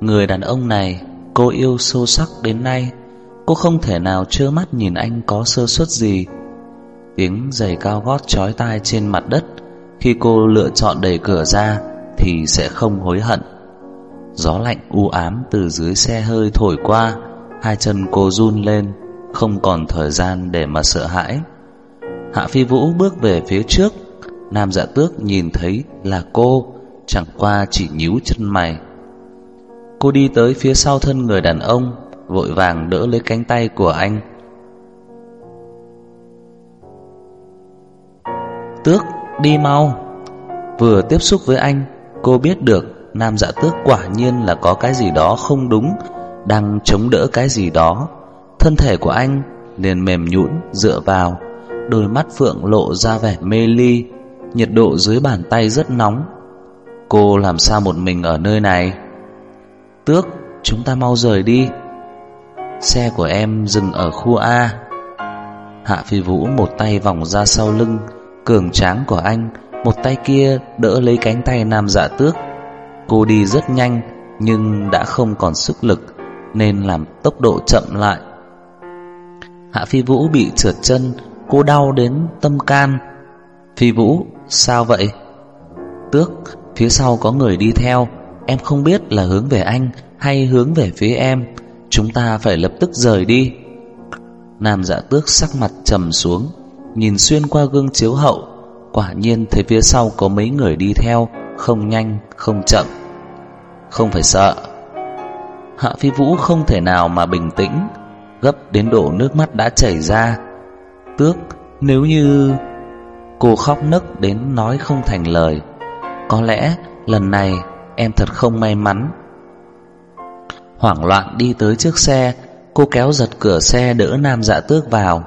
Người đàn ông này, cô yêu sâu sắc đến nay. Cô không thể nào trơ mắt nhìn anh có sơ suất gì. Tiếng giày cao gót chói tai trên mặt đất. Khi cô lựa chọn đẩy cửa ra, Thì sẽ không hối hận. Gió lạnh u ám từ dưới xe hơi thổi qua, Hai chân cô run lên, Không còn thời gian để mà sợ hãi. Hạ Phi Vũ bước về phía trước. Nam dạ tước nhìn thấy là cô, Chẳng qua chỉ nhíu chân mày. Cô đi tới phía sau thân người đàn ông, Vội vàng đỡ lấy cánh tay của anh. Tước, đi mau. Vừa tiếp xúc với anh, Cô biết được Nam dạ tước quả nhiên là có cái gì đó không đúng, Đang chống đỡ cái gì đó. Thân thể của anh liền mềm nhũn dựa vào, Đôi mắt phượng lộ ra vẻ mê ly, Nhiệt độ dưới bàn tay rất nóng. Cô làm sao một mình ở nơi này? Tước, Chúng ta mau rời đi. Xe của em dừng ở khu A. Hạ Phi Vũ một tay vòng ra sau lưng, Cường tráng của anh, Một tay kia đỡ lấy cánh tay nam dạ tước. Cô đi rất nhanh, Nhưng đã không còn sức lực, Nên làm tốc độ chậm lại. Hạ Phi Vũ bị trượt chân, Cô đau đến tâm can. Phi Vũ, sao vậy? Tước, Phía sau có người đi theo. Em không biết là hướng về anh Hay hướng về phía em. Chúng ta phải lập tức rời đi. Nam dạ tước sắc mặt trầm xuống, Nhìn xuyên qua gương chiếu hậu. Quả nhiên thấy phía sau có mấy người đi theo, Không nhanh, không chậm. Không phải sợ. Hạ phi vũ không thể nào mà bình tĩnh, Gấp đến độ nước mắt đã chảy ra. Tước, nếu như Cô khóc nấc đến nói không thành lời, Có lẽ lần này em thật không may mắn. Hoảng loạn đi tới trước xe, Cô kéo giật cửa xe đỡ nam dạ tước vào.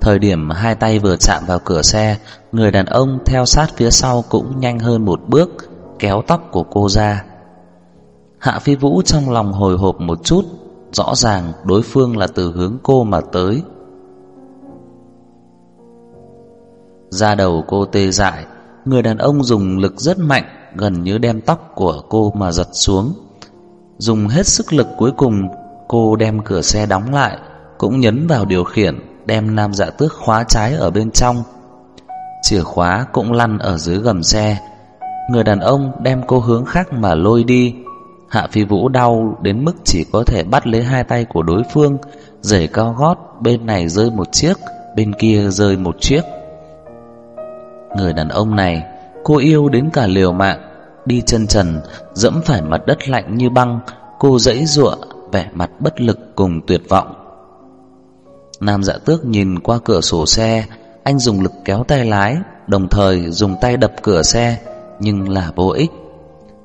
Thời điểm hai tay vừa chạm vào cửa xe, Người đàn ông theo sát phía sau cũng nhanh hơn một bước, Kéo tóc của cô ra. Hạ phi vũ trong lòng hồi hộp một chút, Rõ ràng đối phương là từ hướng cô mà tới. Da đầu cô tê dại Người đàn ông dùng lực rất mạnh, Gần như đem tóc của cô mà giật xuống. Dùng hết sức lực cuối cùng, Cô đem cửa xe đóng lại, Cũng nhấn vào điều khiển, Đem nam dạ tước khóa trái ở bên trong. Chìa khóa cũng lăn ở dưới gầm xe. Người đàn ông đem cô hướng khác mà lôi đi. Hạ phi vũ đau đến mức chỉ có thể bắt lấy hai tay của đối phương, Giày cao gót, bên này rơi một chiếc, Bên kia rơi một chiếc. Người đàn ông này, Cô yêu đến cả liều mạng, Đi chân trần, Dẫm phải mặt đất lạnh như băng, Cô dãy giụa, vẻ mặt bất lực cùng tuyệt vọng. Nam dạ tước nhìn qua cửa sổ xe, Anh dùng lực kéo tay lái, Đồng thời dùng tay đập cửa xe, Nhưng là vô ích.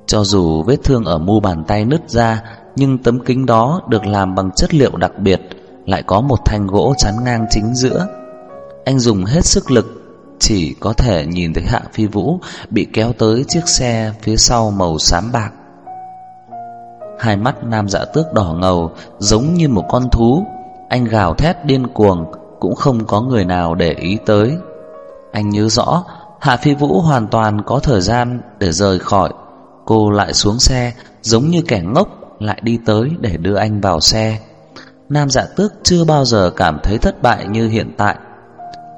Cho dù vết thương ở mu bàn tay nứt ra, Nhưng tấm kính đó được làm bằng chất liệu đặc biệt, Lại có một thanh gỗ chắn ngang chính giữa. Anh dùng hết sức lực chỉ có thể nhìn thấy Hạ Phi Vũ bị kéo tới chiếc xe phía sau màu xám bạc. Hai mắt nam dạ tước đỏ ngầu giống như một con thú, anh gào thét điên cuồng cũng không có người nào để ý tới. Anh nhớ rõ Hạ Phi Vũ hoàn toàn có thời gian để rời khỏi, cô lại xuống xe giống như kẻ ngốc lại đi tới để đưa anh vào xe. Nam dạ tước chưa bao giờ cảm thấy thất bại như hiện tại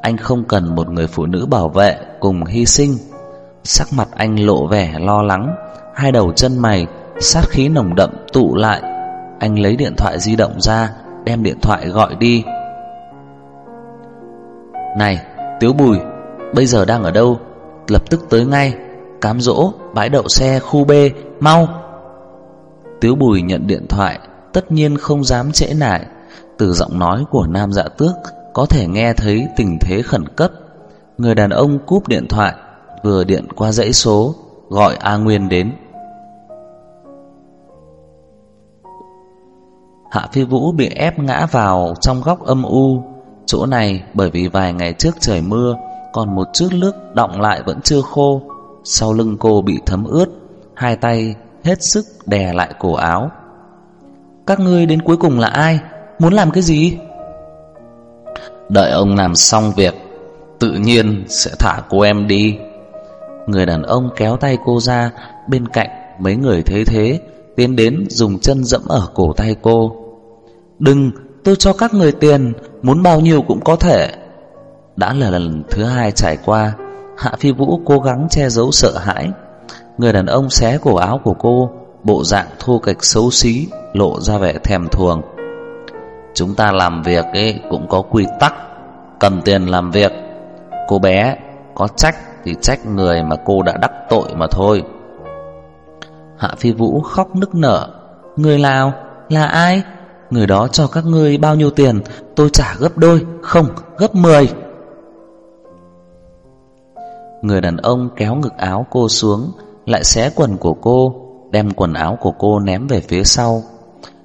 anh không cần một người phụ nữ bảo vệ cùng hy sinh. Sắc mặt anh lộ vẻ lo lắng, hai đầu chân mày sát khí nồng đậm tụ lại. Anh lấy điện thoại di động ra, đem điện thoại gọi đi. Này, Tiếu Bùi, bây giờ đang ở đâu? Lập tức tới ngay, cám dỗ, bãi đậu xe khu B, mau. Tiếu Bùi nhận điện thoại, tất nhiên không dám trễ nải. Từ giọng nói của nam dạ tước có thể nghe thấy tình thế khẩn cấp. Người đàn ông cúp điện thoại, vừa điện qua dãy số, gọi A Nguyên đến. Hạ Phi Vũ bị ép ngã vào trong góc âm u. Chỗ này bởi vì vài ngày trước trời mưa, còn một chút nước đọng lại vẫn chưa khô. Sau lưng cô bị thấm ướt, hai tay hết sức đè lại cổ áo. Các ngươi đến cuối cùng là ai? Muốn làm cái gì? Đợi ông làm xong việc, Tự nhiên sẽ thả cô em đi. Người đàn ông kéo tay cô ra, Bên cạnh mấy người thấy thế, Tiến đến dùng chân dẫm ở cổ tay cô. Đừng, tôi cho các người tiền, Muốn bao nhiêu cũng có thể. Đã là lần thứ hai trải qua, Hạ Phi Vũ cố gắng che giấu sợ hãi. Người đàn ông xé cổ áo của cô, Bộ dạng thô kệch xấu xí, Lộ ra vẻ thèm thuồng. Chúng ta làm việc ấy cũng có quy tắc. Cầm tiền làm việc Cô bé có trách thì trách người mà cô đã đắc tội mà thôi. Hạ Phi Vũ khóc nức nở. Người nào? Là ai? Người đó cho các ngươi bao nhiêu tiền? Tôi trả gấp đôi Không, gấp mười. Người đàn ông kéo ngực áo cô xuống Lại xé quần của cô Đem quần áo của cô ném về phía sau.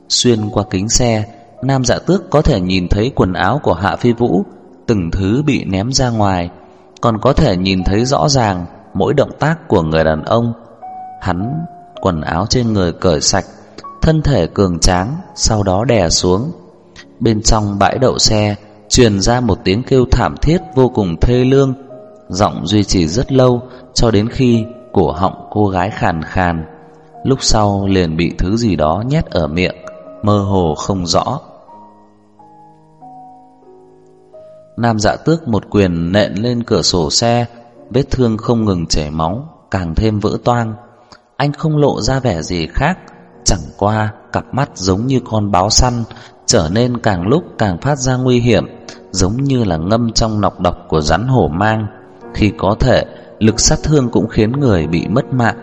Xuyên qua kính xe Nam dạ tước có thể nhìn thấy quần áo của Hạ Phi Vũ, Từng thứ bị ném ra ngoài, Còn có thể nhìn thấy rõ ràng Mỗi động tác của người đàn ông. Hắn quần áo trên người cởi sạch, Thân thể cường tráng, Sau đó đè xuống. Bên trong bãi đậu xe Truyền ra một tiếng kêu thảm thiết vô cùng thê lương, Giọng duy trì rất lâu Cho đến khi cổ họng cô gái khàn khàn. Lúc sau liền bị thứ gì đó nhét ở miệng, Mơ hồ không rõ. Nam dạ tước một quyền nện lên cửa sổ xe, Vết thương không ngừng chảy máu, Càng thêm vỡ toang. Anh không lộ ra vẻ gì khác, Chẳng qua cặp mắt giống như con báo săn, Trở nên càng lúc càng phát ra nguy hiểm, Giống như là ngâm trong nọc độc của rắn hổ mang. Khi có thể, Lực sát thương cũng khiến người bị mất mạng.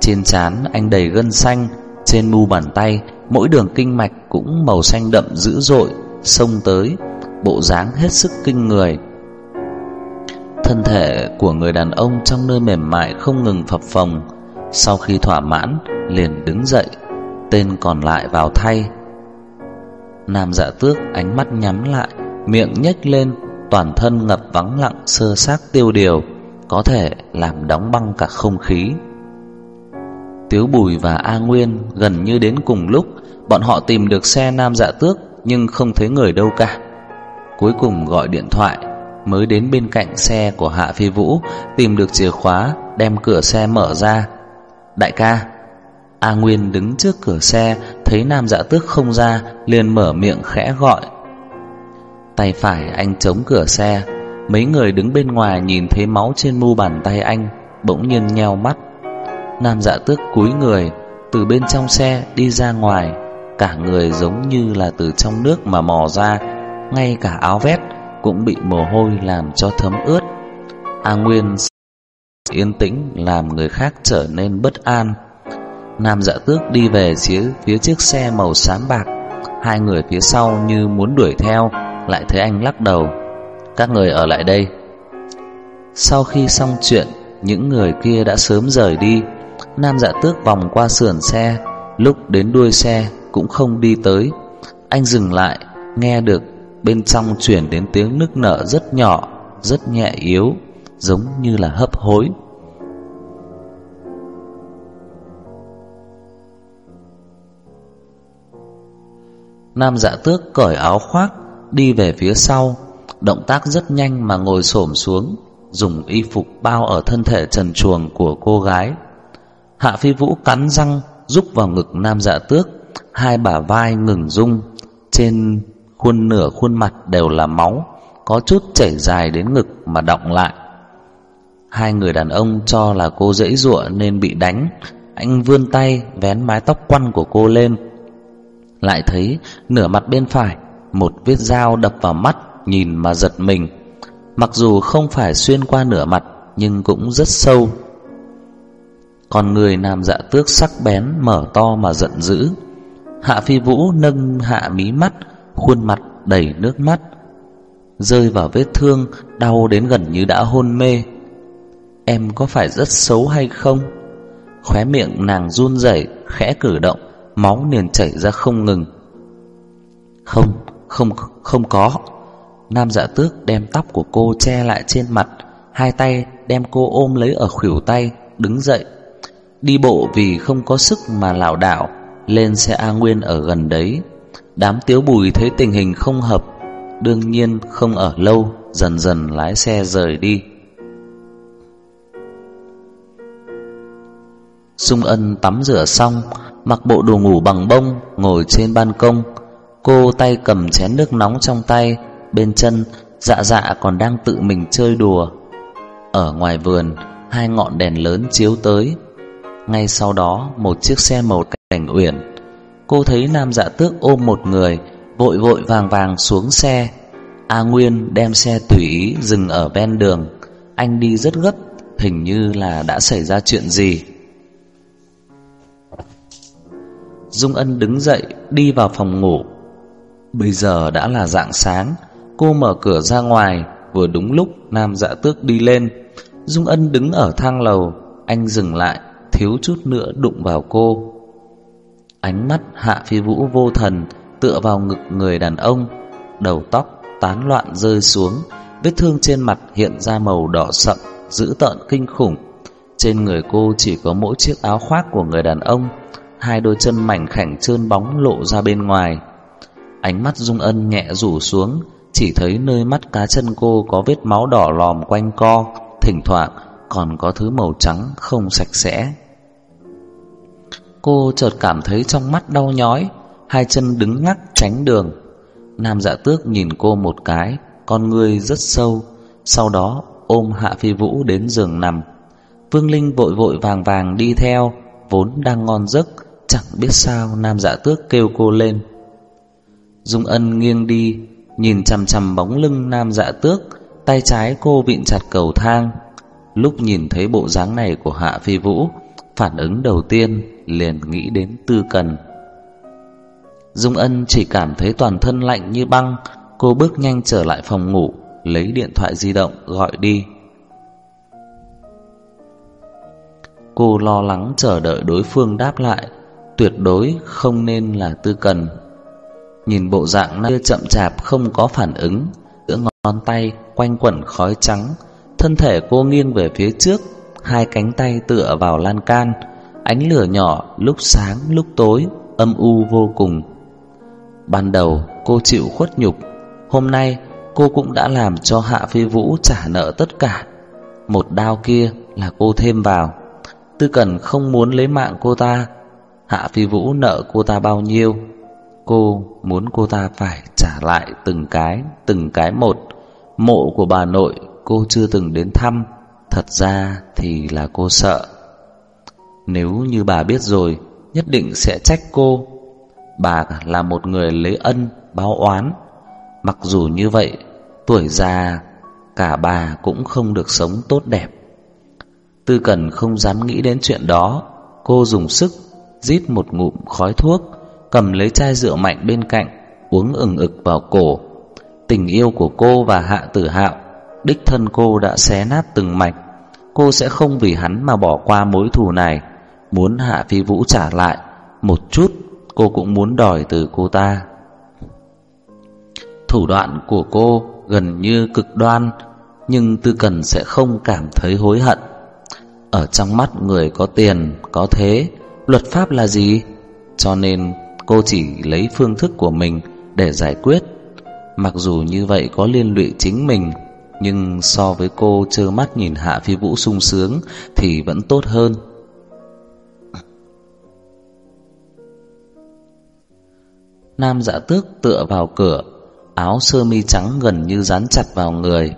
Trên trán anh đầy gân xanh, Trên mu bàn tay, Mỗi đường kinh mạch cũng màu xanh đậm dữ dội, Xông tới. Bộ dáng hết sức kinh người. Thân thể của người đàn ông trong nơi mềm mại không ngừng phập phồng, Sau khi thỏa mãn, liền đứng dậy, Tên còn lại vào thay. Nam dạ tước ánh mắt nhắm lại, Miệng nhếch lên, Toàn thân ngập vắng lặng, sơ xác tiêu điều, Có thể làm đóng băng cả không khí. Tiếu Bùi và A Nguyên gần như đến cùng lúc, Bọn họ tìm được xe Nam dạ tước, Nhưng không thấy người đâu cả. Cuối cùng gọi điện thoại, Mới đến bên cạnh xe của Hạ Phi Vũ, Tìm được chìa khóa, Đem cửa xe mở ra. Đại ca. A Nguyên đứng trước cửa xe, Thấy nam dạ tước không ra, liền mở miệng khẽ gọi. Tay phải anh chống cửa xe. Mấy người đứng bên ngoài nhìn thấy máu trên mu bàn tay anh, Bỗng nhiên nheo mắt. Nam dạ tước cúi người, Từ bên trong xe đi ra ngoài, Cả người giống như là từ trong nước mà mò ra ngay cả áo vét cũng bị mồ hôi làm cho thấm ướt. A Nguyên yên tĩnh làm người khác trở nên bất an. Nam dạ tước đi về phía, phía chiếc xe màu xám bạc. Hai người phía sau như muốn đuổi theo, lại thấy anh lắc đầu. Các người ở lại đây. Sau khi xong chuyện, những người kia đã sớm rời đi. Nam dạ tước vòng qua sườn xe, lúc đến đuôi xe cũng không đi tới. Anh dừng lại, nghe được Bên trong chuyển đến tiếng nức nở rất nhỏ, Rất nhẹ yếu, Giống như là hấp hối. Nam dạ tước cởi áo khoác, Đi về phía sau, Động tác rất nhanh mà ngồi xổm xuống, Dùng y phục bao ở thân thể trần truồng của cô gái. Hạ phi vũ cắn răng, Rúc vào ngực nam dạ tước, Hai bả vai ngừng rung, Trên khuôn nửa khuôn mặt đều là máu, có chút chảy dài đến ngực mà động lại. Hai người đàn ông cho là cô dễ dụa nên bị đánh, anh vươn tay vén mái tóc quăn của cô lên. Lại thấy nửa mặt bên phải, một vết dao đập vào mắt, nhìn mà giật mình. Mặc dù không phải xuyên qua nửa mặt, nhưng cũng rất sâu. Còn người nam dạ tước sắc bén mở to mà giận dữ. Hạ Phi Vũ nâng hạ mí mắt, khuôn mặt đầy nước mắt, rơi vào vết thương, đau đến gần như đã hôn mê. Em có phải rất xấu hay không? Khóe miệng nàng run rẩy, khẽ cử động, máu liền chảy ra không ngừng. Không, không, không có. Nam dạ tước đem tóc của cô che lại trên mặt, hai tay đem cô ôm lấy ở khuỷu tay, đứng dậy. Đi bộ vì không có sức mà lảo đảo, lên xe A Nguyên ở gần đấy. Đám tiếu bùi thấy tình hình không hợp Đương nhiên không ở lâu Dần dần lái xe rời đi Dung ân tắm rửa xong mặc bộ đồ ngủ bằng bông, ngồi trên ban công. Cô tay cầm chén nước nóng trong tay, bên chân dạ dạ còn đang tự mình chơi đùa. Ở ngoài vườn, hai ngọn đèn lớn chiếu tới. Ngay sau đó, một chiếc xe màu cảnh uyển. Cô thấy nam dạ tước ôm một người, vội vội vàng vàng xuống xe. A Nguyên đem xe tùy ý dừng ở ven đường. Anh đi rất gấp, hình như là đã xảy ra chuyện gì. Dung Ân đứng dậy đi vào phòng ngủ. Bây giờ đã là dạng sáng, cô mở cửa ra ngoài, vừa đúng lúc Nam Dạ Tước đi lên. Dung Ân đứng ở thang lầu, anh dừng lại, thiếu chút nữa đụng vào cô. Ánh mắt Hạ Phi Vũ vô thần tựa vào ngực người đàn ông, đầu tóc tán loạn rơi xuống, vết thương trên mặt hiện ra màu đỏ sậm, dữ tợn kinh khủng. Trên người cô chỉ có mỗi chiếc áo khoác của người đàn ông, hai đôi chân mảnh khảnh trơn bóng lộ ra bên ngoài. Ánh mắt Dung Ân nhẹ rủ xuống, chỉ thấy nơi mắt cá chân cô có vết máu đỏ lòm quanh co, thỉnh thoảng còn có thứ màu trắng không sạch sẽ. Cô chợt cảm thấy trong mắt đau nhói, hai chân đứng ngắc tránh đường. Nam dạ tước nhìn cô một cái, con ngươi rất sâu, sau đó ôm Hạ Phi Vũ đến giường nằm. Vương Linh vội vội vàng vàng đi theo, vốn đang ngon giấc, chẳng biết sao Nam dạ tước kêu cô lên. Dung Ân nghiêng đi, nhìn chằm chằm bóng lưng Nam dạ tước, tay trái cô vịn chặt cầu thang. Lúc nhìn thấy bộ dáng này của Hạ Phi Vũ, phản ứng đầu tiên liền nghĩ đến Tư Cần. Dung Ân chỉ cảm thấy toàn thân lạnh như băng, cô bước nhanh trở lại phòng ngủ, lấy điện thoại di động gọi đi. Cô lo lắng chờ đợi đối phương đáp lại, tuyệt đối không nên là Tư Cần. Nhìn bộ dạng kia chậm chạp không có phản ứng, giữa ngón tay quanh quẩn khói trắng, thân thể cô nghiêng về phía trước, hai cánh tay tựa vào lan can, ánh lửa nhỏ lúc sáng lúc tối, âm u vô cùng. Ban đầu cô chịu khuất nhục Hôm nay cô cũng đã làm cho Hạ Phi Vũ trả nợ tất cả. Một đao kia là cô thêm vào. Tư Cần không muốn lấy mạng cô ta. Hạ Phi Vũ nợ cô ta bao nhiêu? Cô muốn cô ta phải trả lại từng cái Từng cái một. Mộ của bà nội cô chưa từng đến thăm. Thật ra thì là cô sợ. Nếu như bà biết rồi, Nhất định sẽ trách cô. Bà là một người lấy ân, báo oán. Mặc dù như vậy, Tuổi già, Cả bà cũng không được sống tốt đẹp. Tư Cần không dám nghĩ đến chuyện đó. Cô dùng sức, Rít một ngụm khói thuốc, Cầm lấy chai rượu mạnh bên cạnh, Uống ừng ực vào cổ. Tình yêu của cô và Hạ Tử Hạo, Đích thân cô đã xé nát từng mạch. Cô sẽ không vì hắn mà bỏ qua mối thù này. Muốn Hạ Phi Vũ trả lại Một chút cô cũng muốn đòi từ cô ta. Thủ đoạn của cô gần như cực đoan, nhưng Tư Cần sẽ không cảm thấy hối hận. Ở trong mắt người có tiền, có thế, luật pháp là gì? Cho nên cô chỉ lấy phương thức của mình để giải quyết. Mặc dù như vậy có liên lụy chính mình, nhưng so với cô trơ mắt nhìn Hạ Phi Vũ sung sướng thì vẫn tốt hơn. Nam dạ tước tựa vào cửa, Áo sơ mi trắng gần như dán chặt vào người.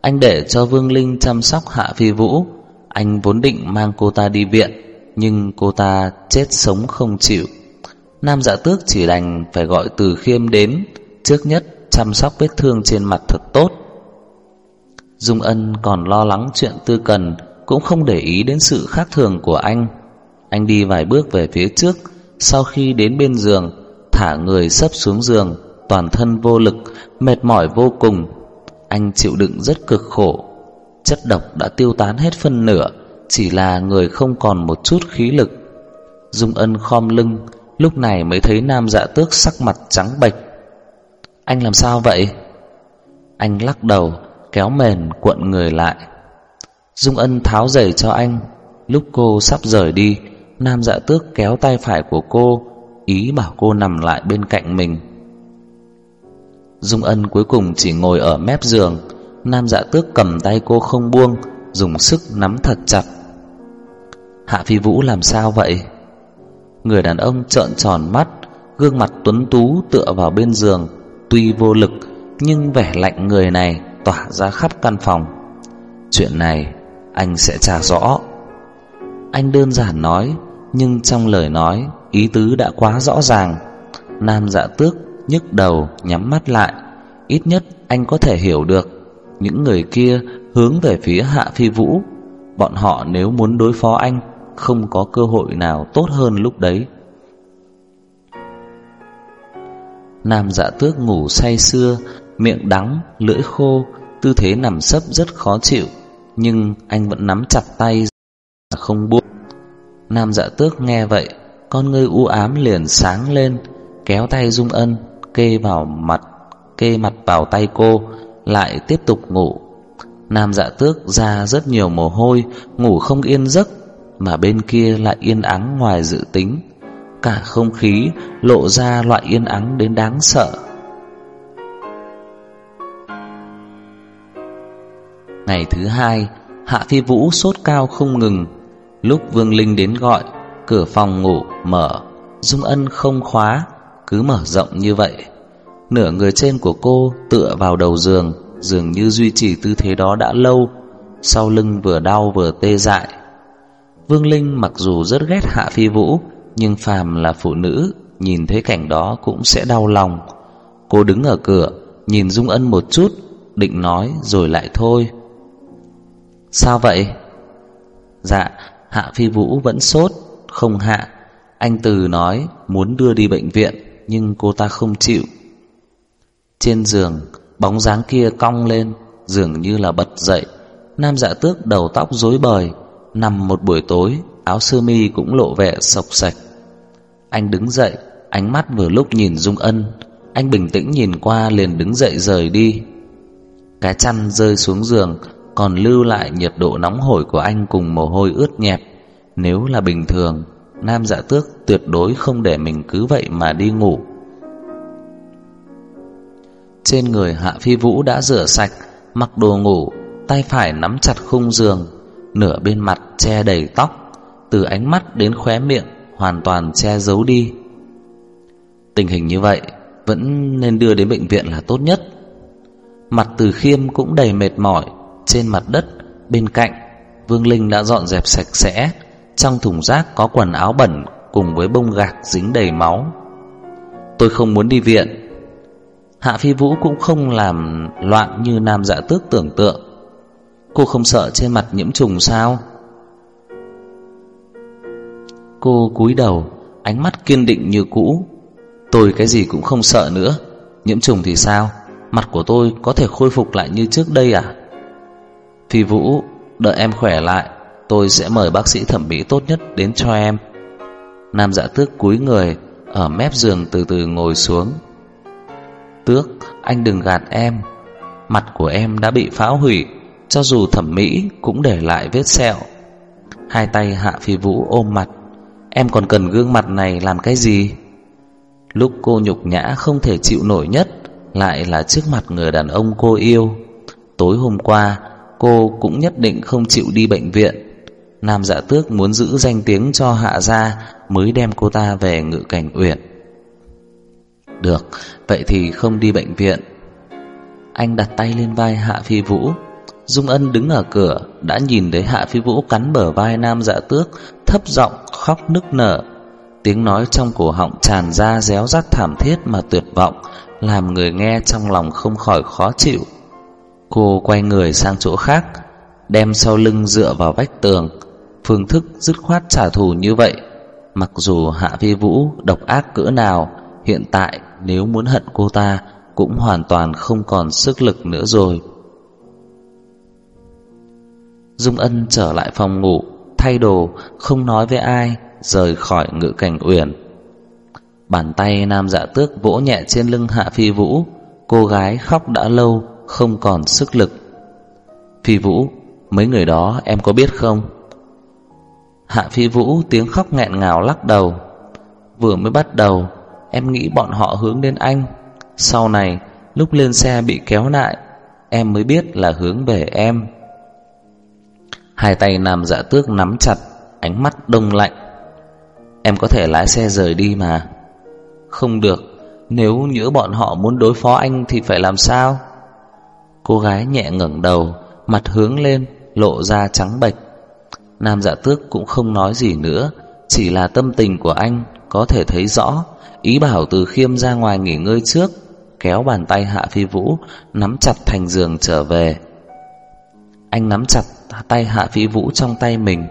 Anh để cho Vương Linh chăm sóc Hạ Phi Vũ. Anh vốn định mang cô ta đi viện, Nhưng cô ta chết sống không chịu. Nam dạ tước chỉ đành phải gọi từ khiêm đến, Trước nhất chăm sóc vết thương trên mặt thật tốt. Dung Ân còn lo lắng chuyện tư cần, Cũng không để ý đến sự khác thường của anh. Anh đi vài bước về phía trước, Sau khi đến bên giường thả người sấp xuống giường, toàn thân vô lực, mệt mỏi vô cùng. Anh chịu đựng rất cực khổ. Chất độc đã tiêu tán hết phân nửa, chỉ là người không còn một chút khí lực. Dung Ân khom lưng, lúc này mới thấy Nam Dạ Tước sắc mặt trắng bệch. Anh làm sao vậy? Anh lắc đầu, kéo mền cuộn người lại. Dung Ân tháo giày cho anh, lúc cô sắp rời đi, Nam Dạ Tước kéo tay phải của cô, ý bảo cô nằm lại bên cạnh mình. Dung Ân cuối cùng chỉ ngồi ở mép giường, Nam Dạ Tước cầm tay cô không buông, dùng sức nắm thật chặt. Hạ Phi Vũ làm sao vậy? Người đàn ông trợn tròn mắt Gương mặt tuấn tú tựa vào bên giường Tuy vô lực Nhưng vẻ lạnh người này tỏa ra khắp căn phòng Chuyện này Anh sẽ trả rõ Anh đơn giản nói Nhưng trong lời nói Ý tứ đã quá rõ ràng. Nam dạ tước nhức đầu nhắm mắt lại. Ít nhất anh có thể hiểu được Những người kia hướng về phía Hạ Phi Vũ. Bọn họ nếu muốn đối phó anh Không có cơ hội nào tốt hơn lúc đấy. Nam dạ tước ngủ say sưa Miệng đắng, lưỡi khô Tư thế nằm sấp rất khó chịu. Nhưng anh vẫn nắm chặt tay Không buông. Nam dạ tước nghe vậy con ngươi u ám liền sáng lên, Kéo tay Dung Ân, Kê vào mặt, Kê mặt vào tay cô, Lại tiếp tục ngủ. Nam dạ tước ra rất nhiều mồ hôi, Ngủ không yên giấc, Mà bên kia lại yên ắng ngoài dự tính. Cả không khí lộ ra loại yên ắng đến đáng sợ. Ngày thứ hai, Hạ Phi Vũ sốt cao không ngừng. Lúc Vương Linh đến gọi Cửa phòng ngủ mở. Dung Ân không khóa, Cứ mở rộng như vậy. Nửa người trên của cô tựa vào đầu giường, Dường như duy trì tư thế đó đã lâu. Sau lưng vừa đau vừa tê dại. Vương Linh mặc dù rất ghét Hạ Phi Vũ, Nhưng phàm là phụ nữ, Nhìn thấy cảnh đó cũng sẽ đau lòng. Cô đứng ở cửa, Nhìn Dung Ân một chút, Định nói rồi lại thôi. Sao vậy? Dạ Hạ Phi Vũ vẫn sốt. Không hạ. Anh Từ nói, muốn đưa đi bệnh viện, Nhưng cô ta không chịu. Trên giường, Bóng dáng kia cong lên, Dường như là bật dậy. Nam dạ tước đầu tóc rối bời, Nằm một buổi tối, Áo sơ mi cũng lộ vẻ sọc sạch. Anh đứng dậy, Ánh mắt vừa lúc nhìn Dung Ân. Anh bình tĩnh nhìn qua liền đứng dậy rời đi. Cái chăn rơi xuống giường, Còn lưu lại nhiệt độ nóng hổi của anh Cùng mồ hôi ướt nhẹp. Nếu là bình thường, Nam dạ tước tuyệt đối không để mình cứ vậy mà đi ngủ. Trên người Hạ Phi Vũ đã rửa sạch, Mặc đồ ngủ, Tay phải nắm chặt khung giường, Nửa bên mặt che đầy tóc, Từ ánh mắt đến khóe miệng Hoàn toàn che giấu đi. Tình hình như vậy, Vẫn nên đưa đến bệnh viện là tốt nhất. Mặt từ khiêm cũng đầy mệt mỏi, Trên mặt đất, Bên cạnh, Vương Linh đã dọn dẹp sạch sẽ. Trong thùng rác có quần áo bẩn Cùng với bông gạc dính đầy máu. Tôi không muốn đi viện. Hạ Phi Vũ cũng không làm loạn như nam dạ tước tưởng tượng. Cô không sợ trên mặt nhiễm trùng sao? Cô cúi đầu, Ánh mắt kiên định như cũ. Tôi cái gì cũng không sợ nữa. Nhiễm trùng thì sao? Mặt của tôi có thể khôi phục lại như trước đây à? Phi Vũ, Đợi em khỏe lại. Tôi sẽ mời bác sĩ thẩm mỹ tốt nhất đến cho em. Nam dạ tước cúi người Ở mép giường từ từ ngồi xuống. Tước, anh đừng gạt em. Mặt của em đã bị phá hủy Cho dù thẩm mỹ cũng để lại vết sẹo. Hai tay Hạ Phi Vũ ôm mặt. Em còn cần gương mặt này làm cái gì? Lúc cô nhục nhã không thể chịu nổi nhất Lại là trước mặt người đàn ông cô yêu. Tối hôm qua Cô cũng nhất định không chịu đi bệnh viện. Nam dạ tước muốn giữ danh tiếng cho hạ gia Mới đem cô ta về ngự cảnh uyển được, vậy thì không đi bệnh viện. Anh đặt tay lên vai Hạ Phi Vũ. Dung Ân đứng ở cửa, đã nhìn thấy Hạ Phi Vũ cắn bờ vai Nam Dạ Tước, thấp giọng khóc nức nở. Tiếng nói trong cổ họng tràn ra réo rắt thảm thiết mà tuyệt vọng, làm người nghe trong lòng không khỏi khó chịu. Cô quay người sang chỗ khác, đem sau lưng dựa vào vách tường, phương thức dứt khoát trả thù như vậy. Mặc dù Hạ Phi Vũ độc ác cỡ nào, hiện tại nếu muốn hận cô ta cũng hoàn toàn không còn sức lực nữa rồi. Dung Ân trở lại phòng ngủ, thay đồ, không nói với ai, rời khỏi ngự cảnh uyển. Bàn tay nam dạ tước vỗ nhẹ trên lưng Hạ Phi Vũ, cô gái khóc đã lâu, không còn sức lực. Phi Vũ, mấy người đó em có biết không? Hạ Phi Vũ tiếng khóc nghẹn ngào lắc đầu. Vừa mới bắt đầu, Em nghĩ bọn họ hướng đến anh. Sau này lúc lên xe bị kéo lại Em mới biết là hướng về em. Hai tay nam dạ tước nắm chặt Ánh mắt đông lạnh. Em có thể lái xe rời đi mà. Không được Nếu nhỡ bọn họ muốn đối phó anh Thì phải làm sao? Cô gái nhẹ ngẩng đầu Mặt hướng lên Lộ ra trắng bệch. Nam dạ tước cũng không nói gì nữa, Chỉ là tâm tình của anh Có thể thấy rõ, Ý bảo từ khiêm ra ngoài nghỉ ngơi trước, Kéo bàn tay Hạ Phi Vũ, Nắm chặt thành giường trở về. Anh nắm chặt tay Hạ Phi Vũ trong tay mình.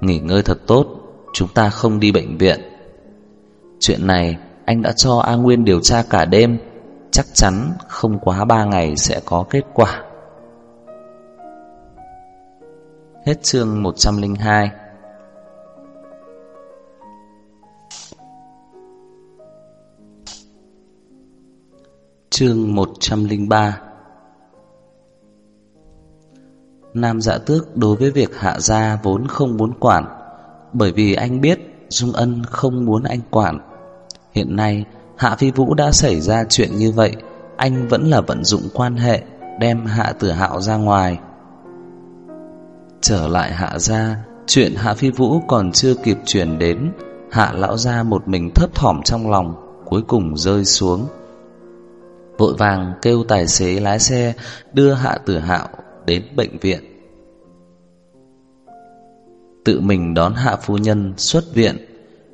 Nghỉ ngơi thật tốt, Chúng ta không đi bệnh viện. Chuyện này anh đã cho A Nguyên điều tra cả đêm, Chắc chắn không quá ba ngày sẽ có kết quả. Hết chương 102 Chương 103 Nam dạ tước đối với việc hạ gia vốn không muốn quản, Bởi vì anh biết Dung Ân không muốn anh quản. Hiện nay, Hạ Phi Vũ đã xảy ra chuyện như vậy, Anh vẫn là vận dụng quan hệ Đem Hạ Tử Hạo ra ngoài. Trở lại Hạ gia, Chuyện Hạ Phi Vũ còn chưa kịp truyền đến, Hạ lão gia một mình thấp thỏm trong lòng, Cuối cùng rơi xuống. Vội vàng kêu tài xế lái xe Đưa Hạ Tử Hạo đến bệnh viện. Tự mình đón Hạ Phu Nhân xuất viện,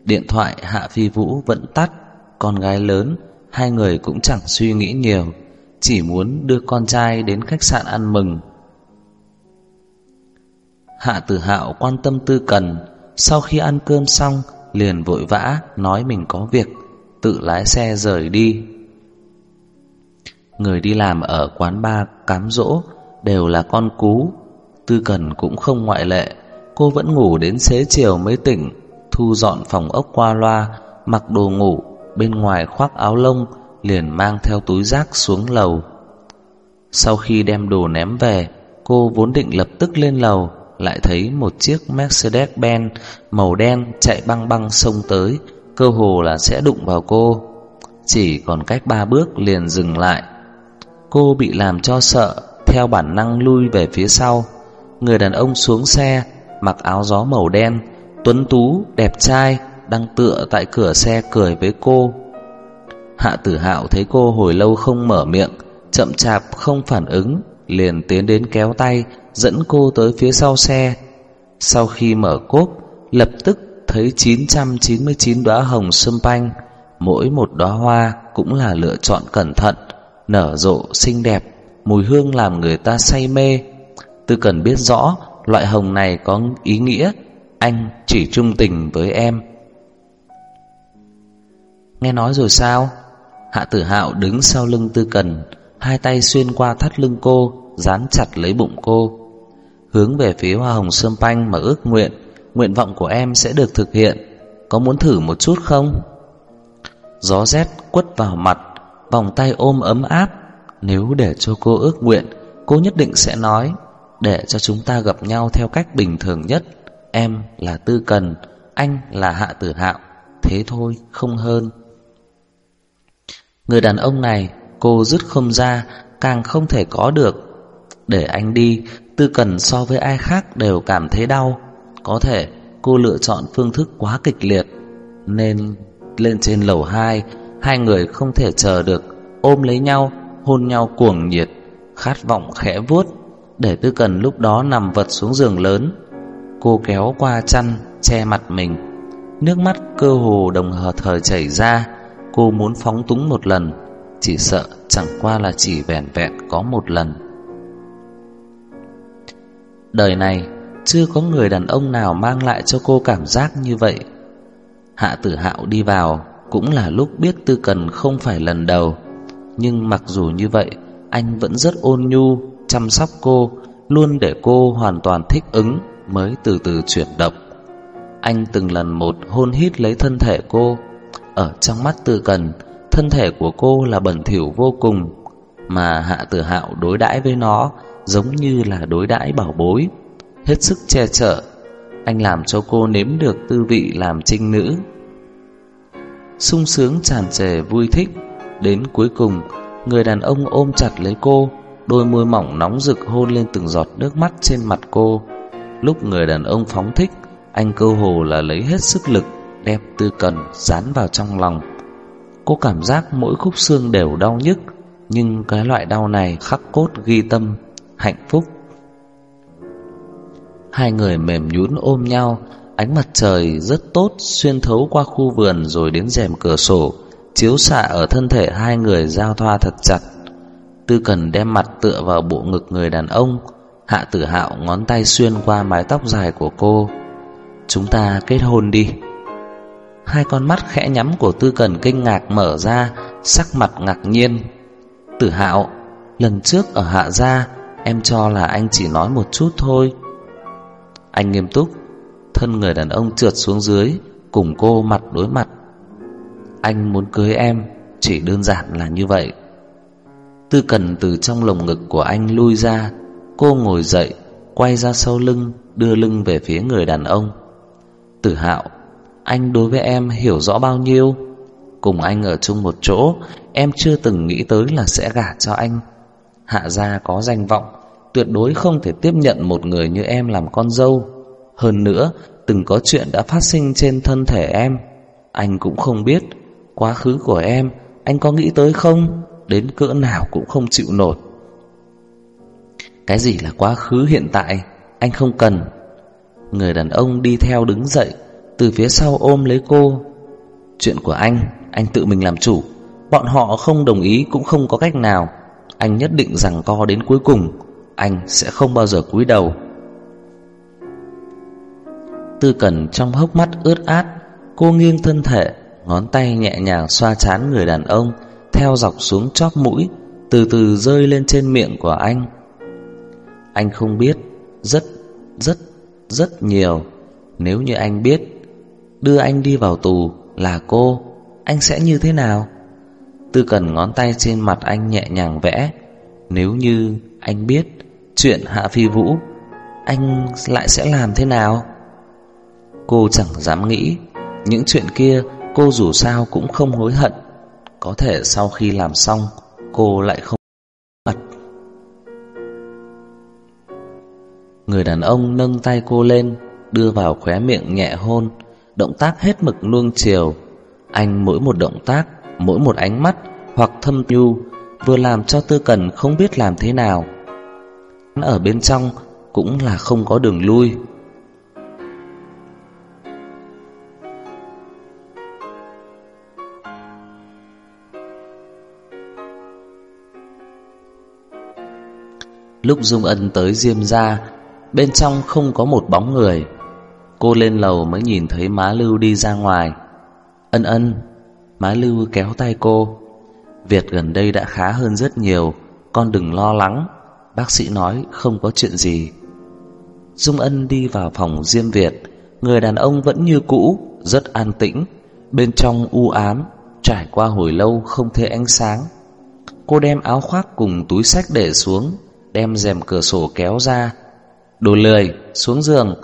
Điện thoại Hạ Phi Vũ vẫn tắt, Con gái lớn, Hai người cũng chẳng suy nghĩ nhiều, Chỉ muốn đưa con trai đến khách sạn ăn mừng. Hạ Tử Hạo quan tâm tư cần, Sau khi ăn cơm xong, Liền vội vã nói mình có việc, Tự lái xe rời đi. Người đi làm ở quán bar cám dỗ Đều là con cú, Tư cần cũng không ngoại lệ. Cô vẫn ngủ đến xế chiều mới tỉnh, Thu dọn phòng ốc qua loa, Mặc đồ ngủ, Bên ngoài khoác áo lông, Liền mang theo túi rác xuống lầu. Sau khi đem đồ ném về, Cô vốn định lập tức lên lầu lại thấy một chiếc Mercedes-Benz màu đen chạy băng băng sông tới, cơ hồ là sẽ đụng vào cô. Chỉ còn cách ba bước liền dừng lại. Cô bị làm cho sợ, theo bản năng lui về phía sau. Người đàn ông xuống xe, mặc áo gió màu đen, tuấn tú, đẹp trai, đang tựa tại cửa xe cười với cô. Hạ tử hạo thấy cô hồi lâu không mở miệng, chậm chạp không phản ứng, liền tiến đến kéo tay, dẫn cô tới phía sau xe. Sau khi mở cốp, lập tức thấy 999 đóa hồng sâm panh, mỗi một đóa hoa cũng là lựa chọn cẩn thận, nở rộ xinh đẹp, mùi hương làm người ta say mê. Tư cần biết rõ loại hồng này có ý nghĩa, anh chỉ trung tình với em. Nghe nói rồi sao? Hạ tử hạo đứng sau lưng tư cần, hai tay xuyên qua thắt lưng cô, dán chặt lấy bụng cô hướng về phía hoa hồng sâm panh mà ước nguyện, nguyện vọng của em sẽ được thực hiện. Có muốn thử một chút không? Gió rét quất vào mặt, vòng tay ôm ấm áp. Nếu để cho cô ước nguyện, cô nhất định sẽ nói, để cho chúng ta gặp nhau theo cách bình thường nhất. Em là Tư Cần, anh là Hạ Tử Hạo, thế thôi, không hơn. Người đàn ông này, cô dứt không ra, càng không thể có được. Để anh đi, Tư Cần so với ai khác đều cảm thấy đau. Có thể cô lựa chọn phương thức quá kịch liệt, Nên lên trên lầu 2 Hai người không thể chờ được, Ôm lấy nhau, Hôn nhau cuồng nhiệt, Khát vọng khẽ vuốt, Để Tư Cần lúc đó nằm vật xuống giường lớn. Cô kéo qua chăn, Che mặt mình. Nước mắt cơ hồ đồng hờ thời chảy ra. Cô muốn phóng túng một lần, Chỉ sợ chẳng qua là chỉ vẻn vẹn có một lần. Đời này chưa có người đàn ông nào mang lại cho cô cảm giác như vậy. Hạ tử hạo đi vào cũng là lúc biết tư cần không phải lần đầu. Nhưng mặc dù như vậy, anh vẫn rất ôn nhu, chăm sóc cô, luôn để cô hoàn toàn thích ứng mới từ từ chuyển động. Anh từng lần một hôn hít lấy thân thể cô. Ở trong mắt tư cần, thân thể của cô là bẩn thỉu vô cùng, mà hạ tử hạo đối đãi với nó giống như là đối đãi bảo bối, hết sức che chở. Anh làm cho cô nếm được tư vị làm trinh nữ. sung sướng tràn trề vui thích, đến cuối cùng, người đàn ông ôm chặt lấy cô, đôi môi mỏng nóng rực hôn lên từng giọt nước mắt trên mặt cô. Lúc người đàn ông phóng thích, anh cơ hồ là lấy hết sức lực, đem Tư Cần dán vào trong lòng. Cô cảm giác mỗi khúc xương đều đau nhức, nhưng cái loại đau này khắc cốt ghi tâm, hạnh phúc. Hai người mềm nhún ôm nhau, ánh mặt trời rất tốt xuyên thấu qua khu vườn rồi đến rèm cửa sổ, chiếu xạ ở thân thể hai người giao thoa thật chặt. Tư Cần đem mặt tựa vào bộ ngực người đàn ông, Hạ Tử Hạo ngón tay xuyên qua mái tóc dài của cô. Chúng ta kết hôn đi. Hai con mắt khẽ nhắm của Tư Cần kinh ngạc mở ra, sắc mặt ngạc nhiên. Tử Hạo, lần trước ở Hạ gia, em cho là anh chỉ nói một chút thôi. Anh nghiêm túc, thân người đàn ông trượt xuống dưới, cùng cô mặt đối mặt. Anh muốn cưới em, chỉ đơn giản là như vậy. Tư Cần từ trong lồng ngực của anh lui ra, cô ngồi dậy, quay ra sau lưng, đưa lưng về phía người đàn ông. Tử Hạo, anh đối với em hiểu rõ bao nhiêu? Cùng anh ở chung một chỗ, em chưa từng nghĩ tới là sẽ gả cho anh. Hạ gia có danh vọng, tuyệt đối không thể tiếp nhận một người như em làm con dâu. Hơn nữa, từng có chuyện đã phát sinh trên thân thể em. Anh cũng không biết, quá khứ của em, anh có nghĩ tới không? Đến cỡ nào cũng không chịu nổi. Cái gì là quá khứ hiện tại, anh không cần. Người đàn ông đi theo đứng dậy, từ phía sau ôm lấy cô. Chuyện của anh, anh tự mình làm chủ. Bọn họ không đồng ý cũng không có cách nào. Anh nhất định rằng co đến cuối cùng, anh sẽ không bao giờ cúi đầu. Tư Cẩn trong hốc mắt ướt át, cô nghiêng thân thể, ngón tay nhẹ nhàng xoa chán người đàn ông, theo dọc xuống chóp mũi, từ từ rơi lên trên miệng của anh. Anh không biết, rất, rất, rất nhiều. Nếu như anh biết, đưa anh đi vào tù là cô, anh sẽ như thế nào? Tư Cần ngón tay trên mặt anh nhẹ nhàng vẽ. Nếu như anh biết chuyện Hạ Phi Vũ, anh lại sẽ làm thế nào? Cô chẳng dám nghĩ Những chuyện kia cô dù sao cũng không hối hận Có thể sau khi làm xong Cô lại không mặt Người đàn ông nâng tay cô lên Đưa vào khóe miệng nhẹ hôn Động tác hết mực nuông chiều Anh mỗi một động tác Mỗi một ánh mắt Hoặc thâm nhu Vừa làm cho tư cần không biết làm thế nào Ở bên trong Cũng là không có đường lui Lúc Dung Ân tới Diêm gia, bên trong không có một bóng người. Cô lên lầu mới nhìn thấy má Lưu đi ra ngoài. Ân ân, má Lưu kéo tay cô. Việt gần đây đã khá hơn rất nhiều, con đừng lo lắng. Bác sĩ nói không có chuyện gì. Dung Ân đi vào phòng Diêm Việt, người đàn ông vẫn như cũ, rất an tĩnh, bên trong u ám, trải qua hồi lâu không thấy ánh sáng. Cô đem áo khoác cùng túi sách để xuống, đem rèm cửa sổ kéo ra. Đồ lười, xuống giường.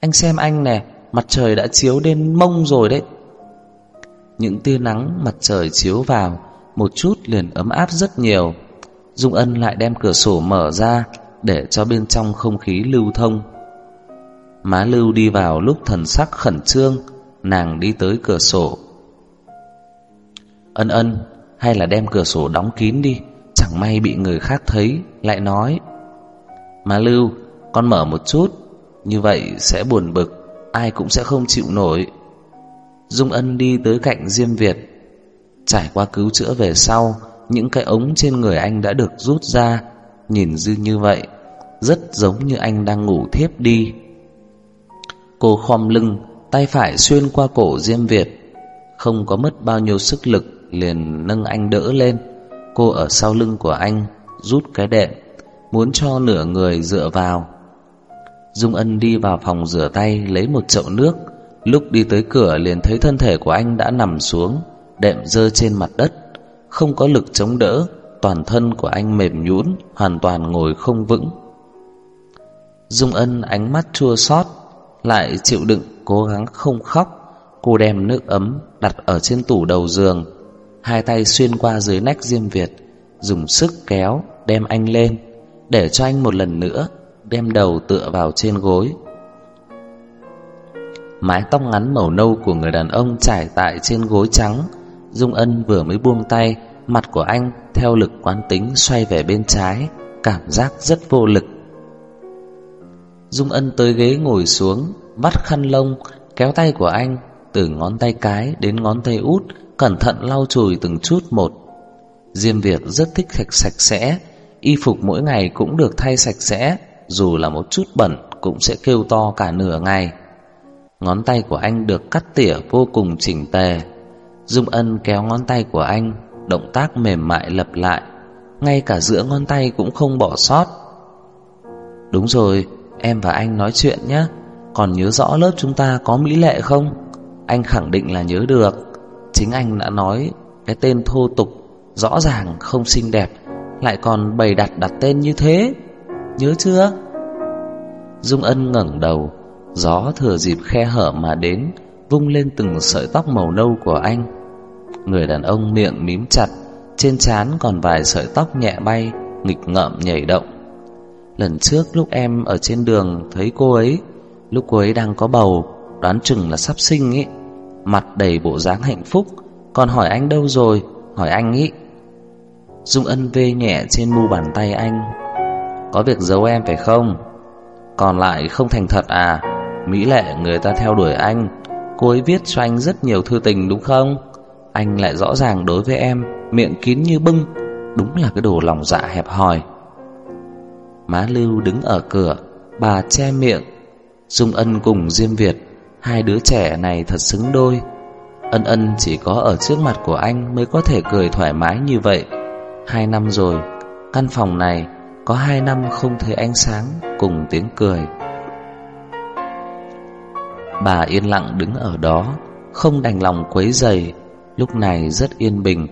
Anh xem anh nè, mặt trời đã chiếu đến mông rồi đấy. Những tia nắng mặt trời chiếu vào, một chút liền ấm áp rất nhiều. Dung Ân lại đem cửa sổ mở ra để cho bên trong không khí lưu thông. Má Lưu đi vào lúc thần sắc khẩn trương, nàng đi tới cửa sổ. Ân ân, hay là đem cửa sổ đóng kín đi. Chẳng may bị người khác thấy Lại nói Má Lưu con mở một chút Như vậy sẽ buồn bực Ai cũng sẽ không chịu nổi Dung Ân đi tới cạnh Diêm Việt. Trải qua cứu chữa về sau, Những cái ống trên người anh đã được rút ra. Nhìn dư như vậy, Rất giống như anh đang ngủ thiếp đi. Cô khom lưng, Tay phải xuyên qua cổ Diêm Việt. Không có mất bao nhiêu sức lực, Liền nâng anh đỡ lên. Cô ở sau lưng của anh, Rút cái đệm, Muốn cho nửa người dựa vào. Dung Ân đi vào phòng rửa tay, Lấy một chậu nước. Lúc đi tới cửa liền thấy thân thể của anh đã nằm xuống Đệm rơi trên mặt đất Không có lực chống đỡ Toàn thân của anh mềm nhũn Hoàn toàn ngồi không vững Dung Ân ánh mắt chua xót Lại chịu đựng Cố gắng không khóc Cô đem nước ấm đặt ở trên tủ đầu giường hai tay xuyên qua dưới nách Diêm Việt, dùng sức kéo đem anh lên, để cho anh một lần nữa đem đầu tựa vào trên gối. Mái tóc ngắn màu nâu của người đàn ông trải tại trên gối trắng. Dung Ân vừa mới buông tay, Mặt của anh theo lực quán tính xoay về bên trái, Cảm giác rất vô lực. Dung Ân tới ghế ngồi xuống, Vắt khăn lông, Kéo tay của anh Từ ngón tay cái đến ngón tay út, Cẩn thận lau chùi từng chút một. Diêm Việt rất thích sạch sạch sẽ, Y phục mỗi ngày cũng được thay sạch sẽ, Dù là một chút bẩn Cũng sẽ kêu to cả nửa ngày. Ngón tay của anh được cắt tỉa vô cùng chỉnh tề. Dung Ân kéo ngón tay của anh, Động tác mềm mại lặp lại, Ngay cả giữa ngón tay cũng không bỏ sót. Đúng rồi, Em và anh nói chuyện nhé, Còn nhớ rõ lớp chúng ta có mỹ lệ không? Anh khẳng định là nhớ được. Chính anh đã nói, Cái tên thô tục, Rõ ràng không xinh đẹp, Lại còn bày đặt đặt tên như thế, Nhớ chưa? Dung Ân ngẩng đầu Gió thừa dịp khe hở mà đến, Vung lên từng sợi tóc màu nâu của anh. Người đàn ông miệng mím chặt, Trên trán còn vài sợi tóc nhẹ bay, Nghịch ngợm nhảy động. Lần trước lúc em ở trên đường Thấy cô ấy, Lúc cô ấy đang có bầu, Đoán chừng là sắp sinh ý. Mặt đầy bộ dáng hạnh phúc, Còn hỏi anh đâu rồi? Hỏi anh ý. Dung Ân vê nhẹ trên mu bàn tay anh. Có việc giấu em phải không? Còn lại không thành thật à? Mỹ lệ, người ta theo đuổi anh. Cô ấy viết cho anh rất nhiều thư tình, đúng không? Anh lại rõ ràng đối với em, Miệng kín như bưng. Đúng là cái đồ lòng dạ hẹp hòi. Má Lưu đứng ở cửa, Bà che miệng. Dung Ân cùng Diêm Việt, Hai đứa trẻ này thật xứng đôi. Ân ân chỉ có ở trước mặt của anh Mới có thể cười thoải mái như vậy. Hai năm rồi, Căn phòng này có hai năm không thấy ánh sáng, Cùng tiếng cười. Bà yên lặng đứng ở đó, Không đành lòng quấy dày Lúc này rất yên bình,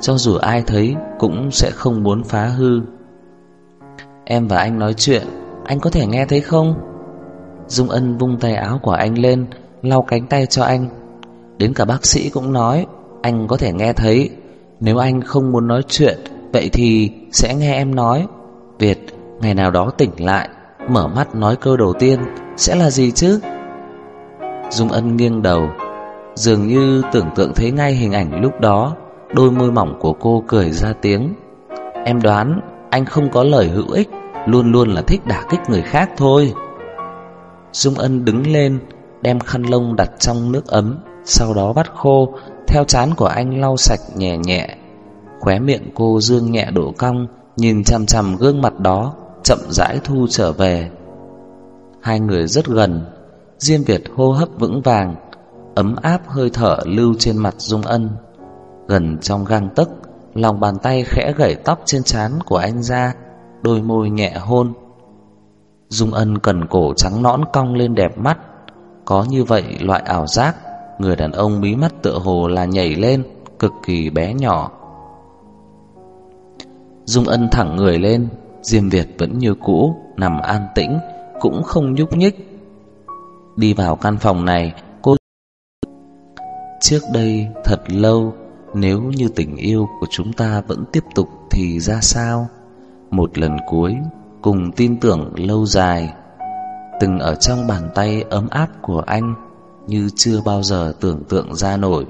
Cho dù ai thấy Cũng sẽ không muốn phá hư. Em và anh nói chuyện, Anh có thể nghe thấy không? Dung Ân vung tay áo của anh lên, Lau cánh tay cho anh. Đến cả bác sĩ cũng nói, Anh có thể nghe thấy, Nếu anh không muốn nói chuyện, Vậy thì sẽ nghe em nói. Việt, ngày nào đó tỉnh lại, Mở mắt nói câu đầu tiên, Sẽ là gì chứ? Dung Ân nghiêng đầu, Dường như tưởng tượng thấy ngay hình ảnh lúc đó, Đôi môi mỏng của cô cười ra tiếng. Em đoán anh không có lời hữu ích, Luôn luôn là thích đả kích người khác thôi. Dung Ân đứng lên, Đem khăn lông đặt trong nước ấm, Sau đó bắt khô, Theo chán của anh lau sạch nhẹ nhẹ. Khóe miệng cô dương nhẹ độ cong, Nhìn chằm chằm gương mặt đó, Chậm rãi thu trở về. Hai người rất gần Diêm Việt hô hấp vững vàng, Ấm áp hơi thở lưu trên mặt Dung Ân. Gần trong gang tấc, Lòng bàn tay khẽ gẩy tóc trên trán của anh ra, Đôi môi nhẹ hôn. Dung Ân cần cổ trắng nõn cong lên đẹp mắt. Có như vậy loại ảo giác, Người đàn ông mí mắt tựa hồ là nhảy lên, Cực kỳ bé nhỏ. Dung Ân thẳng người lên, Diêm Việt vẫn như cũ, Nằm an tĩnh, Cũng không nhúc nhích. Đi vào căn phòng này, Cô Trước đây thật lâu, Nếu như tình yêu của chúng ta vẫn tiếp tục Thì ra sao? Một lần cuối, Cùng tin tưởng lâu dài, Từng ở trong bàn tay ấm áp của anh Như chưa bao giờ tưởng tượng ra nổi.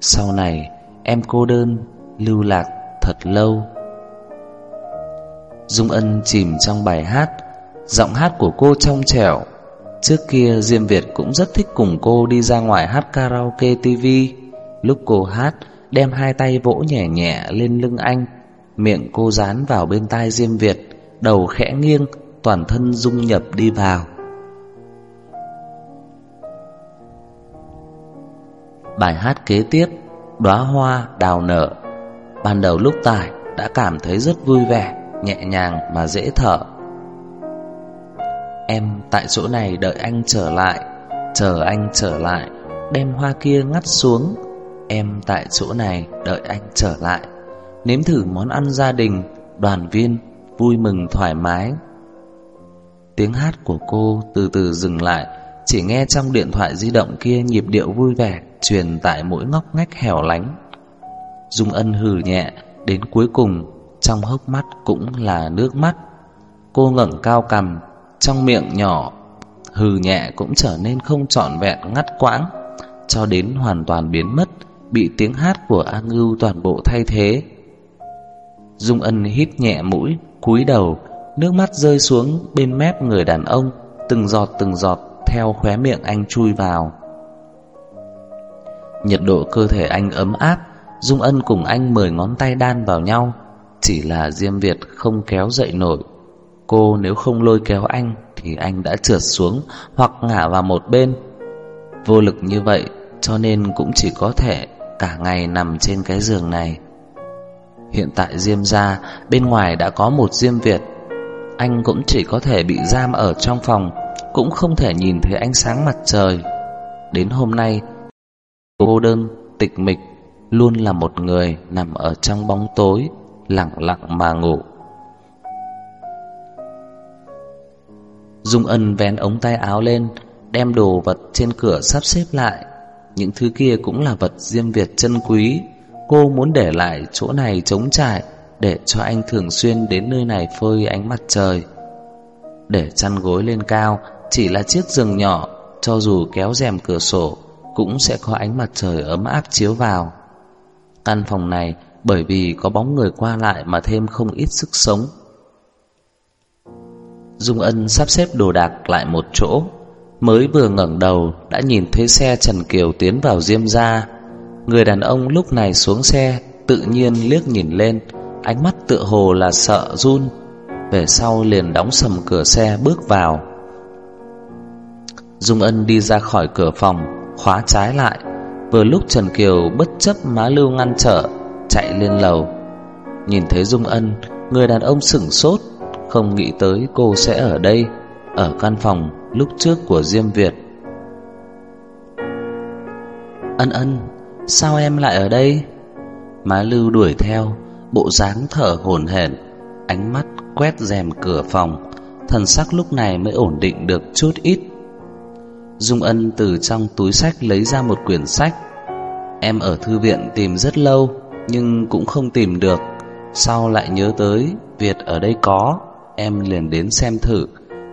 Sau này, Em cô đơn, Lưu lạc thật lâu. Dung Ân chìm trong bài hát, Giọng hát của cô trong trẻo Trước kia, Diêm Việt cũng rất thích cùng cô đi ra ngoài hát karaoke TV Lúc cô hát, Đem hai tay vỗ nhẹ nhẹ lên lưng anh. Miệng cô dán vào bên tai Diêm Việt, Đầu khẽ nghiêng, Toàn thân dung nhập đi vào. Bài hát kế tiếp, Đóa hoa, đào nở Ban đầu lúc tải, đã cảm thấy rất vui vẻ, Nhẹ nhàng mà dễ thở. Em tại chỗ này đợi anh trở lại. Chờ anh trở lại. Đem hoa kia ngắt xuống. Em tại chỗ này đợi anh trở lại. Nếm thử món ăn gia đình. Đoàn viên, Vui mừng, thoải mái. Tiếng hát của cô từ từ dừng lại. Chỉ nghe trong điện thoại di động kia Nhịp điệu vui vẻ, Truyền tại mỗi ngóc ngách hẻo lánh. Dung ân hừ nhẹ, Đến cuối cùng, Trong hốc mắt cũng là nước mắt. Cô ngẩng cao cằm trong miệng nhỏ hừ nhẹ cũng trở nên không trọn vẹn ngắt quãng, cho đến hoàn toàn biến mất, bị tiếng hát của A Ngưu toàn bộ thay thế. Dung Ân hít nhẹ mũi, cúi đầu, nước mắt rơi xuống bên mép người đàn ông, từng giọt từng giọt theo khóe miệng anh chui vào. Nhiệt độ cơ thể anh ấm áp, Dung Ân cùng anh mười ngón tay đan vào nhau, chỉ là Diêm Việt không kéo dậy nổi. Cô nếu không lôi kéo anh thì anh đã trượt xuống hoặc ngã vào một bên. Vô lực như vậy cho nên cũng chỉ có thể cả ngày nằm trên cái giường này. Hiện tại Diêm ra bên ngoài đã có một Diêm Việt. Anh cũng chỉ có thể bị giam ở trong phòng, cũng không thể nhìn thấy ánh sáng mặt trời. Đến hôm nay, cô đơn, tịch mịch, luôn là một người nằm ở trong bóng tối, lặng lặng mà ngủ. Dung Ân vén ống tay áo lên, đem đồ vật trên cửa sắp xếp lại. Những thứ kia cũng là vật riêng Việt chân quý. Cô muốn để lại chỗ này trống trải để cho anh thường xuyên đến nơi này phơi ánh mặt trời. Để chăn gối lên cao, chỉ là chiếc giường nhỏ, cho dù kéo rèm cửa sổ, cũng sẽ có ánh mặt trời ấm áp chiếu vào. Căn phòng này bởi vì có bóng người qua lại mà thêm không ít sức sống. Dung Ân sắp xếp đồ đạc lại một chỗ, mới vừa ngẩng đầu đã nhìn thấy xe Trần Kiều tiến vào Diêm gia. Người đàn ông lúc này xuống xe, tự nhiên liếc nhìn lên, ánh mắt tựa hồ là sợ run, về sau liền đóng sầm cửa xe bước vào. Dung Ân đi ra khỏi cửa phòng, khóa trái lại. Vừa lúc Trần Kiều bất chấp má lưu ngăn trở, chạy lên lầu. Nhìn thấy Dung Ân, người đàn ông sửng sốt, không nghĩ tới cô sẽ ở đây, ở căn phòng lúc trước của Diêm Việt. Ân ân, sao em lại ở đây? Má Lưu đuổi theo, bộ dáng thở hổn hển, ánh mắt quét rèm cửa phòng, thần sắc lúc này mới ổn định được chút ít. Dung Ân từ trong túi sách lấy ra một quyển sách. Em ở thư viện tìm rất lâu, nhưng cũng không tìm được. Sau lại nhớ tới Việt ở đây có, em liền đến xem thử.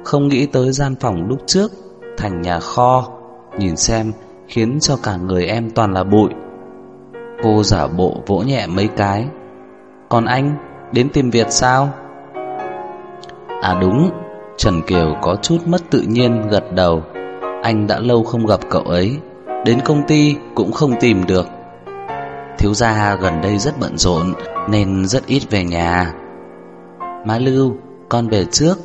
Không nghĩ tới gian phòng lúc trước thành nhà kho, nhìn xem khiến cho cả người em toàn là bụi. Cô giả bộ vỗ nhẹ mấy cái. Còn anh, đến tìm Việt sao? À đúng, Trần Kiều có chút mất tự nhiên gật đầu. Anh đã lâu không gặp cậu ấy, đến công ty cũng không tìm được. Thiếu gia gần đây rất bận rộn nên rất ít về nhà. Má Lưu, con về trước,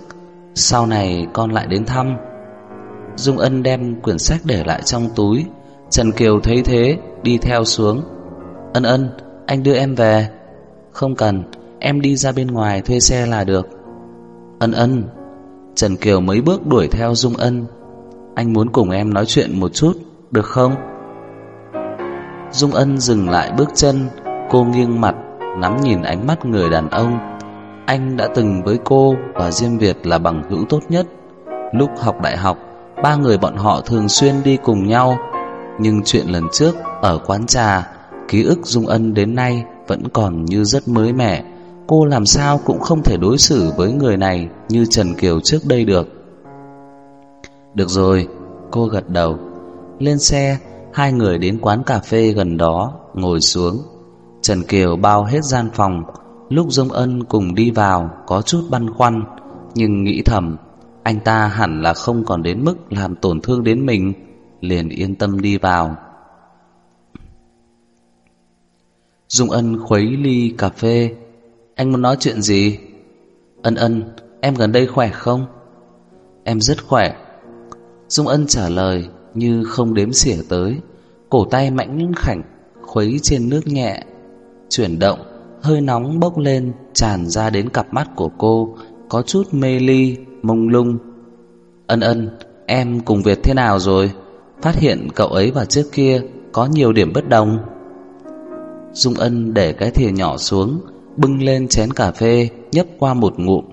sau này con lại đến thăm. Dung Ân đem quyển sách để lại trong túi, Trần Kiều thấy thế, đi theo xuống. Ân ân, anh đưa em về. Không cần, em đi ra bên ngoài thuê xe là được. Ân ân, Trần Kiều mấy bước đuổi theo Dung Ân. Anh muốn cùng em nói chuyện một chút, được không? Dung Ân dừng lại bước chân, cô nghiêng mặt, ngắm nhìn ánh mắt người đàn ông. Anh đã từng với cô và Diêm Việt là bằng hữu tốt nhất. Lúc học đại học, ba người bọn họ thường xuyên đi cùng nhau. Nhưng chuyện lần trước ở quán trà, ký ức Dung Ân đến nay vẫn còn như rất mới mẻ. Cô làm sao cũng không thể đối xử với người này như Trần Kiều trước đây được. Được rồi, cô gật đầu. Lên xe, hai người đến quán cà phê gần đó, ngồi xuống. Trần Kiều bao hết gian phòng, lúc Dung Ân cùng đi vào có chút băn khoăn, nhưng nghĩ thầm, anh ta hẳn là không còn đến mức làm tổn thương đến mình, liền yên tâm đi vào. Dung Ân khuấy ly cà phê, anh muốn nói chuyện gì? Ân Ân, em gần đây khỏe không? Em rất khỏe. Dung Ân trả lời như không đếm xỉa tới, cổ tay mảnh khảnh khuấy trên nước nhẹ, chuyển động, hơi nóng bốc lên tràn ra đến cặp mắt của cô, có chút mê ly, mông lung. Ân ân, em cùng Việt thế nào rồi? Phát hiện cậu ấy và trước kia có nhiều điểm bất đồng. Dung Ân để cái thìa nhỏ xuống, bưng lên chén cà phê, nhấp qua một ngụm.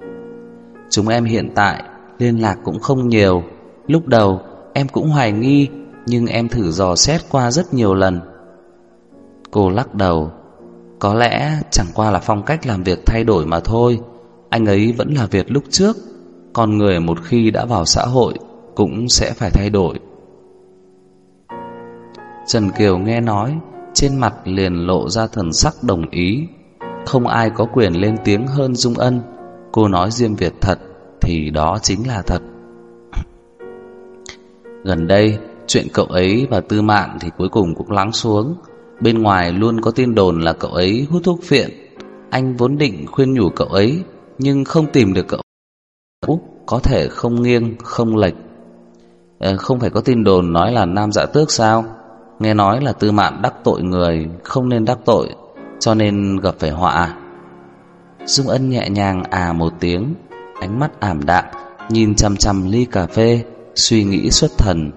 Chúng em hiện tại liên lạc cũng không nhiều. Lúc đầu em cũng hoài nghi, nhưng em thử dò xét qua rất nhiều lần. Cô lắc đầu, có lẽ chẳng qua là phong cách làm việc thay đổi mà thôi. Anh ấy vẫn là Việt lúc trước, con người một khi đã vào xã hội cũng sẽ phải thay đổi. Trần Kiều nghe nói, trên mặt liền lộ ra thần sắc đồng ý. Không ai có quyền lên tiếng hơn Dung Ân. Cô nói Diêm Việt thật thì đó chính là thật. Gần đây, chuyện cậu ấy và Tư Mạn thì cuối cùng cũng lắng xuống. Bên ngoài luôn có tin đồn là cậu ấy hút thuốc phiện. Anh vốn định khuyên nhủ cậu ấy, nhưng không tìm được cậu. Có thể không nghiêng, không lệch. À, không phải có tin đồn nói là nam dạ tước sao? Nghe nói là Tư Mạn đắc tội người, không nên đắc tội, cho nên gặp phải họa. À? Dung Ân nhẹ nhàng à một tiếng, ánh mắt ảm đạm, nhìn chăm chăm ly cà phê, suy nghĩ xuất thần.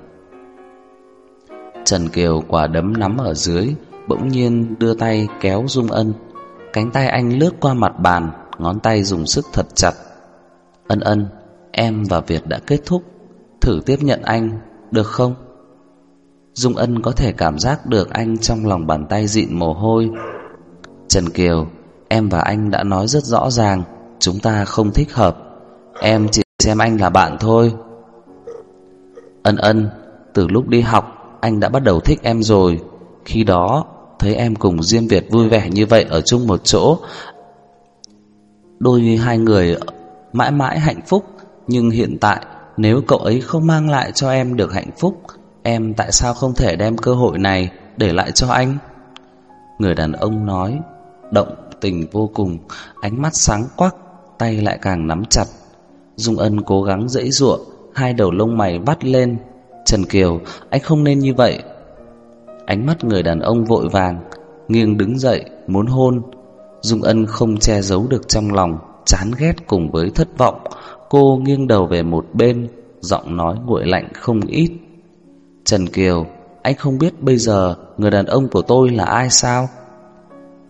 Trần Kiều quả đấm nắm ở dưới, bỗng nhiên đưa tay kéo Dung Ân. Cánh tay anh lướt qua mặt bàn, ngón tay dùng sức thật chặt. Ân ân, em và Việt đã kết thúc, thử tiếp nhận anh, được không? Dung Ân có thể cảm giác được anh trong lòng bàn tay dịn mồ hôi. Trần Kiều, em và anh đã nói rất rõ ràng, chúng ta không thích hợp. Em chỉ xem anh là bạn thôi. Ân ân, từ lúc đi học, anh đã bắt đầu thích em rồi. Khi đó, thấy em cùng Diêm Việt vui vẻ như vậy ở chung một chỗ. Đôi hai người mãi mãi hạnh phúc, nhưng hiện tại nếu cậu ấy không mang lại cho em được hạnh phúc, em tại sao không thể đem cơ hội này để lại cho anh? Người đàn ông nói, động tình vô cùng, ánh mắt sáng quắc, tay lại càng nắm chặt. Dung Ân cố gắng dãy giụa, hai đầu lông mày vắt lên. Trần Kiều, anh không nên như vậy. Ánh mắt người đàn ông vội vàng, nghiêng đứng dậy, muốn hôn. Dung Ân không che giấu được trong lòng, chán ghét cùng với thất vọng. Cô nghiêng đầu về một bên, giọng nói nguội lạnh không ít. Trần Kiều, anh không biết bây giờ người đàn ông của tôi là ai sao?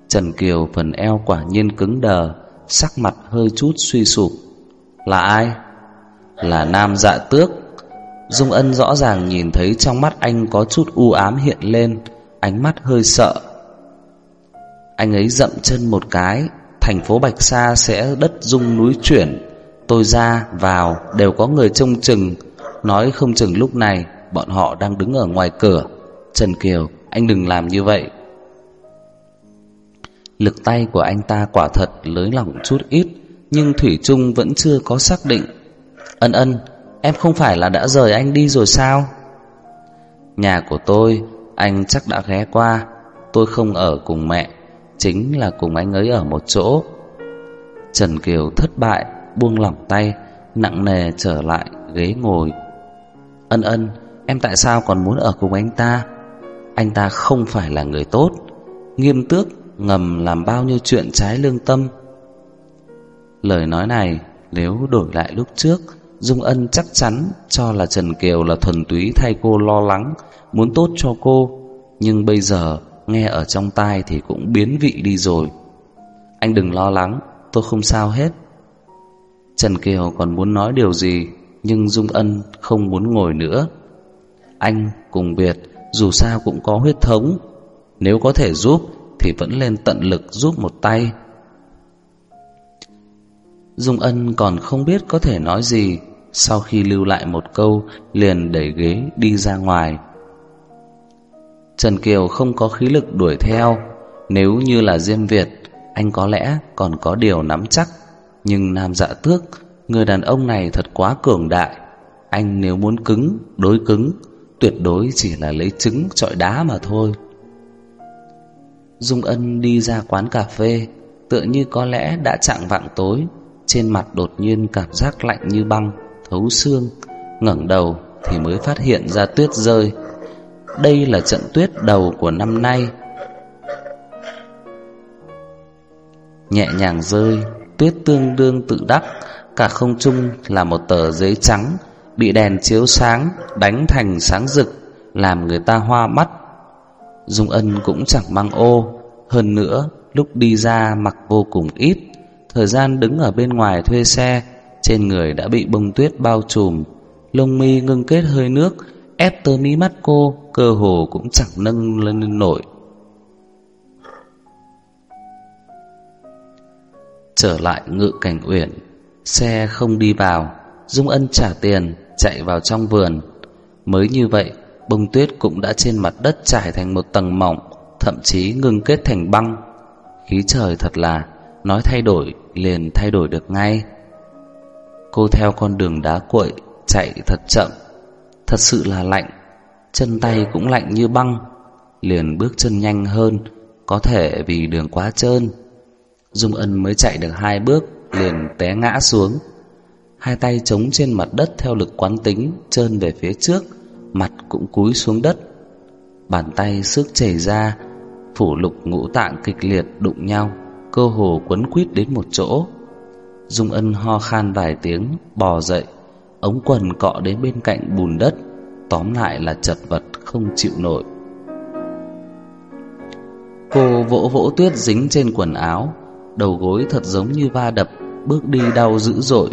Trần Kiều phần eo quả nhiên cứng đờ, sắc mặt hơi chút suy sụp. Là ai? Là nam dạ tước. Dung Ân rõ ràng nhìn thấy trong mắt anh có chút u ám hiện lên, ánh mắt hơi sợ. Anh ấy dậm chân một cái, thành phố Bạch Sa sẽ đất rung núi chuyển. Tôi ra, vào, đều có người trông chừng, nói không chừng lúc này bọn họ đang đứng ở ngoài cửa. Trần Kiều, anh đừng làm như vậy. Lực tay của anh ta quả thật lới lỏng chút ít, nhưng Thủy Trung vẫn chưa có xác định. Ân ân, em không phải là đã rời anh đi rồi sao? Nhà của tôi, anh chắc đã ghé qua, tôi không ở cùng mẹ, chính là cùng anh ấy ở một chỗ. Trần Kiều thất bại, buông lỏng tay, nặng nề trở lại ghế ngồi. Ân ân, em tại sao còn muốn ở cùng anh ta? Anh ta không phải là người tốt, nghiêm tước, ngầm làm bao nhiêu chuyện trái lương tâm. Lời nói này nếu đổi lại lúc trước, Dung Ân chắc chắn cho là Trần Kiều là thuần túy thay cô lo lắng, muốn tốt cho cô, nhưng bây giờ nghe ở trong tai thì cũng biến vị đi rồi. Anh đừng lo lắng, tôi không sao hết. Trần Kiều còn muốn nói điều gì, nhưng Dung Ân không muốn ngồi nữa. Anh cùng Việt dù sao cũng có huyết thống, nếu có thể giúp thì vẫn lên tận lực giúp một tay. Dung Ân còn không biết có thể nói gì, sau khi lưu lại một câu liền đẩy ghế đi ra ngoài. Trần Kiều không có khí lực đuổi theo, nếu như là Diêm Việt, anh có lẽ còn có điều nắm chắc, nhưng Nam Dạ Tước, người đàn ông này thật quá cường đại, anh nếu muốn cứng, đối cứng, tuyệt đối chỉ là lấy trứng trọi đá mà thôi. Dung Ân đi ra quán cà phê, tựa như có lẽ đã chạng vạng tối, trên mặt đột nhiên cảm giác lạnh như băng, thấu xương, ngẩng đầu thì mới phát hiện ra tuyết rơi. Đây là trận tuyết đầu của năm nay. Nhẹ nhàng rơi, tuyết tương đương tự đắc, cả không trung là một tờ giấy trắng bị đèn chiếu sáng đánh thành sáng rực, làm người ta hoa mắt. Dung Ân cũng chẳng mang ô, hơn nữa lúc đi ra mặc vô cùng ít, thời gian đứng ở bên ngoài thuê xe, trên người đã bị bông tuyết bao trùm, lông mi ngưng kết hơi nước, ép tới mí mắt cô, cơ hồ cũng chẳng nâng lên nổi. Trở lại ngự cảnh uyển, xe không đi vào, Dung Ân trả tiền, chạy vào trong vườn. Mới như vậy, bông tuyết cũng đã trên mặt đất trải thành một tầng mỏng, thậm chí ngưng kết thành băng. Khí trời thật là nói thay đổi liền thay đổi được ngay. Cô theo con đường đá cuội chạy thật chậm, thật sự là lạnh, chân tay cũng lạnh như băng, liền bước chân nhanh hơn, có thể vì đường quá trơn. Dung Ân mới chạy được hai bước liền té ngã xuống. Hai tay chống trên mặt đất theo lực quán tính, trơn về phía trước, mặt cũng cúi xuống đất. Bàn tay sức chảy ra, phủ lục ngũ tạng kịch liệt đụng nhau, cơ hồ quấn quýt đến một chỗ. Dung Ân ho khan vài tiếng, bò dậy, ống quần cọ đến bên cạnh bùn đất, tóm lại là chật vật không chịu nổi. Cô vỗ vỗ tuyết dính trên quần áo, đầu gối thật giống như va đập, bước đi đau dữ dội.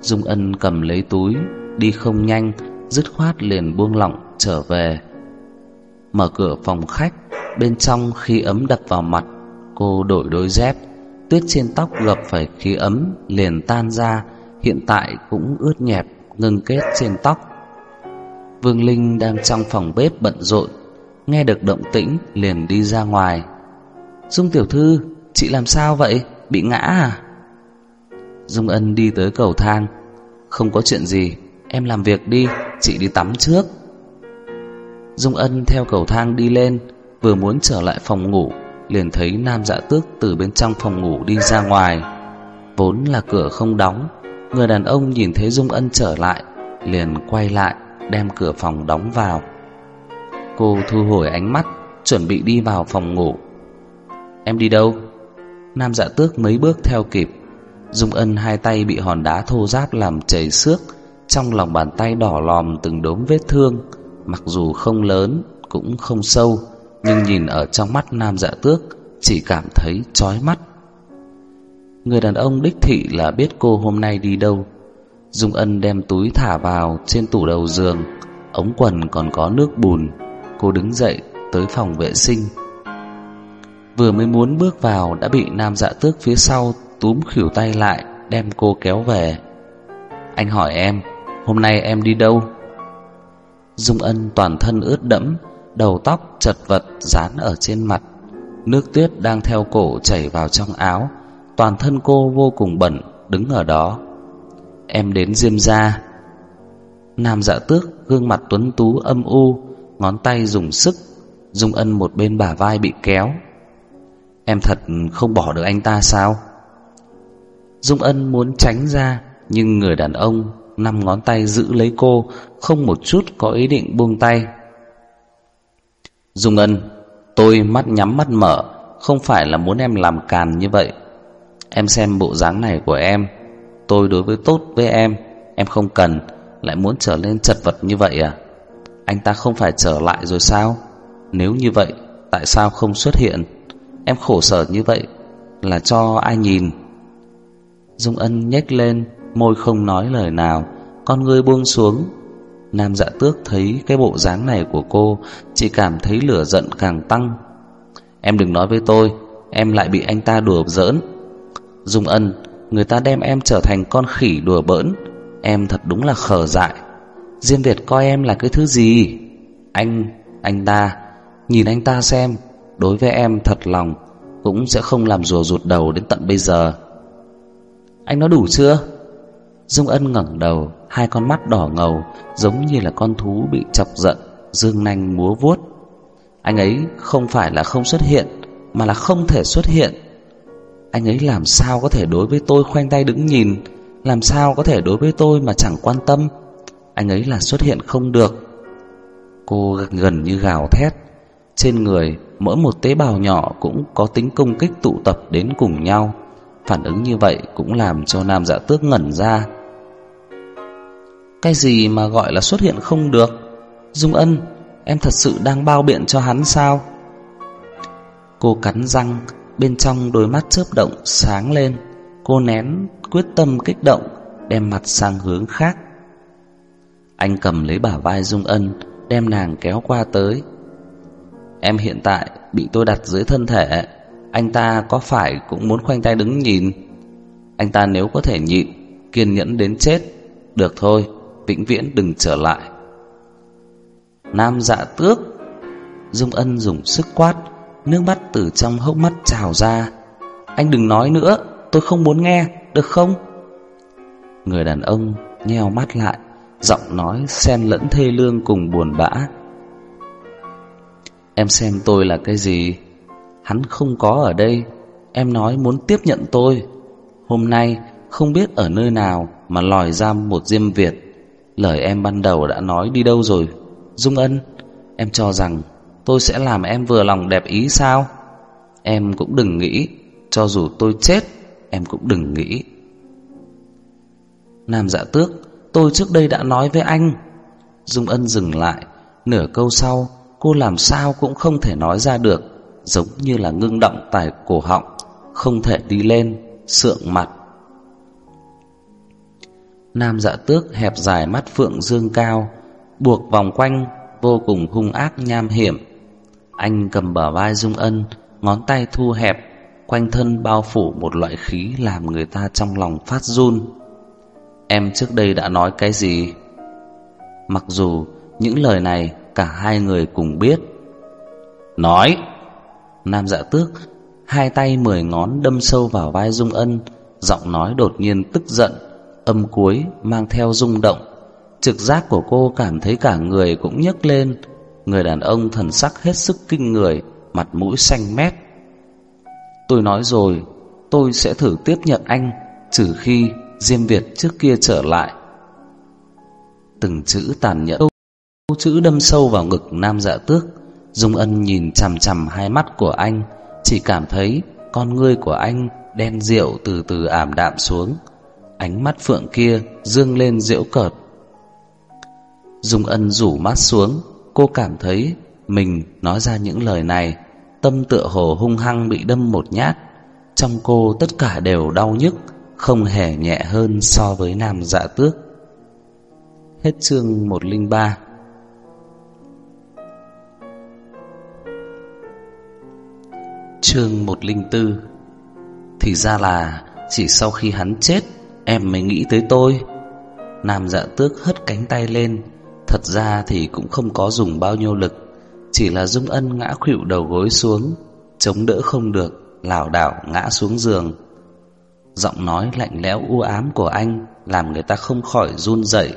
Dung Ân cầm lấy túi, đi không nhanh, dứt khoát liền buông lỏng trở về. Mở cửa phòng khách, bên trong khi ấm đập vào mặt, cô đổi đôi dép, tuyết trên tóc gặp phải khí ấm liền tan ra, hiện tại cũng ướt nhẹp, ngưng kết trên tóc. Vương Linh đang trong phòng bếp bận rộn, nghe được động tĩnh liền đi ra ngoài. Dung tiểu thư, chị làm sao vậy? Bị ngã à? Dung Ân đi tới cầu thang. Không có chuyện gì, em làm việc đi, chị đi tắm trước. Dung Ân theo cầu thang đi lên, vừa muốn trở lại phòng ngủ, liền thấy Nam Dạ Tước từ bên trong phòng ngủ đi ra ngoài. Vốn là cửa không đóng, người đàn ông nhìn thấy Dung Ân trở lại, liền quay lại, đem cửa phòng đóng vào. Cô thu hồi ánh mắt, chuẩn bị đi vào phòng ngủ. Em đi đâu? Nam Dạ Tước mấy bước theo kịp, Dung Ân hai tay bị hòn đá thô ráp làm chảy xước, trong lòng bàn tay đỏ lòm từng đốm vết thương, mặc dù không lớn cũng không sâu, nhưng nhìn ở trong mắt nam dạ tước chỉ cảm thấy chói mắt. Người đàn ông đích thị là biết cô hôm nay đi đâu. Dung Ân đem túi thả vào trên tủ đầu giường, ống quần còn có nước bùn. Cô đứng dậy tới phòng vệ sinh. Vừa mới muốn bước vào đã bị nam dạ tước phía sau túm khỉu tay lại, đem cô kéo về. Anh hỏi em, hôm nay em đi đâu? Dung Ân toàn thân ướt đẫm, đầu tóc chật vật dán ở trên mặt. Nước tuyết đang theo cổ chảy vào trong áo, toàn thân cô vô cùng bẩn, đứng ở đó. Em đến Diêm gia. Nam dạ tước, gương mặt tuấn tú âm u, ngón tay dùng sức, Dung Ân một bên bả vai bị kéo. Em thật không bỏ được anh ta sao? Dung Ân muốn tránh ra, nhưng người đàn ông năm ngón tay giữ lấy cô, không một chút có ý định buông tay. Dung Ân, tôi mắt nhắm mắt mở, không phải là muốn em làm càn như vậy. Em xem bộ dáng này của em, tôi đối với tốt với em, em không cần, lại muốn trở nên chật vật như vậy à? Anh ta không phải trở lại rồi sao? Nếu như vậy, tại sao không xuất hiện? Em khổ sở như vậy là cho ai nhìn? Dung Ân nhếch lên, môi không nói lời nào, con người buông xuống. Nam Dạ Tước thấy cái bộ dáng này của cô, chỉ cảm thấy lửa giận càng tăng. Em đừng nói với tôi, em lại bị anh ta đùa giỡn. Dung Ân, người ta đem em trở thành con khỉ đùa bỡn, em thật đúng là khờ dại. Diêm Việt coi em là cái thứ gì? Anh, anh ta, nhìn anh ta xem, đối với em thật lòng, cũng sẽ không làm rùa rụt đầu đến tận bây giờ. Anh nói đủ chưa? Dung Ân ngẩng đầu, hai con mắt đỏ ngầu, giống như là con thú bị chọc giận, dương nanh múa vuốt. Anh ấy không phải là không xuất hiện, mà là không thể xuất hiện. Anh ấy làm sao có thể đối với tôi khoanh tay đứng nhìn, làm sao có thể đối với tôi mà chẳng quan tâm. Anh ấy là xuất hiện không được. Cô gần như gào thét, trên người mỗi một tế bào nhỏ cũng có tính công kích tụ tập đến cùng nhau. Phản ứng như vậy cũng làm cho Nam Dạ Tước ngẩn ra. Cái gì mà gọi là xuất hiện không được? Dung Ân, em thật sự đang bao biện cho hắn sao? Cô cắn răng, bên trong đôi mắt chớp động sáng lên. Cô nén quyết tâm kích động, đem mặt sang hướng khác. Anh cầm lấy bả vai Dung Ân, đem nàng kéo qua tới. Em hiện tại bị tôi đặt dưới thân thể, anh ta có phải cũng muốn khoanh tay đứng nhìn Anh ta nếu có thể nhịn Kiên nhẫn đến chết Được thôi vĩnh viễn đừng trở lại. Nam dạ tước Dung ân dùng sức quát Nước mắt từ trong hốc mắt trào ra. Anh đừng nói nữa Tôi không muốn nghe, được không? Người đàn ông nheo mắt lại Giọng nói xen lẫn thê lương cùng buồn bã. Em xem tôi là cái gì? Hắn không có ở đây Em nói muốn tiếp nhận tôi. Hôm nay không biết ở nơi nào Mà lòi ra một diêm Việt. Lời em ban đầu đã nói đi đâu rồi? Dung Ân, Em cho rằng tôi sẽ làm em vừa lòng đẹp ý sao? Em cũng đừng nghĩ, Cho dù tôi chết, Em cũng đừng nghĩ. Nam dạ tước, Tôi trước đây đã nói với anh. Dung Ân dừng lại, Nửa câu sau, Cô làm sao cũng không thể nói ra được, Giống như là ngưng động tại cổ họng, Không thể đi lên, Sượng mặt. Nam dạ tước hẹp dài mắt phượng dương cao, Buộc vòng quanh Vô cùng hung ác nham hiểm. Anh cầm bờ vai Dung Ân, Ngón tay thu hẹp, Quanh thân bao phủ một loại khí Làm người ta trong lòng phát run. Em trước đây đã nói cái gì? Mặc dù Những lời này cả hai người cùng biết. Nói! Nam dạ tước, Hai tay mười ngón đâm sâu vào vai Dung Ân, Giọng nói đột nhiên tức giận. Âm cuối mang theo rung động. Trực giác của cô cảm thấy cả người cũng nhấc lên. Người đàn ông thần sắc hết sức kinh người, Mặt mũi xanh mét. Tôi nói rồi, Tôi sẽ thử tiếp nhận anh, Trừ khi Diêm Việt trước kia trở lại. Từng chữ tàn nhẫn Câu chữ đâm sâu vào ngực nam dạ tước. Dung ân nhìn chằm chằm hai mắt của anh, Chỉ cảm thấy Con ngươi của anh đen rượu từ từ ảm đạm xuống. Ánh mắt phượng kia dương lên diễu cợt. Dung ân rủ mắt xuống, Cô cảm thấy Mình nói ra những lời này, Tâm tựa hồ hung hăng bị đâm một nhát. Trong cô tất cả đều đau nhức, Không hề nhẹ hơn so với nam dạ tước. Hết chương 103 Chương 104 Thì ra là Chỉ sau khi hắn chết Em mới nghĩ tới tôi. Nam dạ tước hất cánh tay lên. Thật ra thì cũng không có dùng bao nhiêu lực, Chỉ là Dung Ân ngã khuỵu đầu gối xuống, Chống đỡ không được, lảo đảo ngã xuống giường. Giọng nói lạnh lẽo u ám của anh Làm người ta không khỏi run rẩy.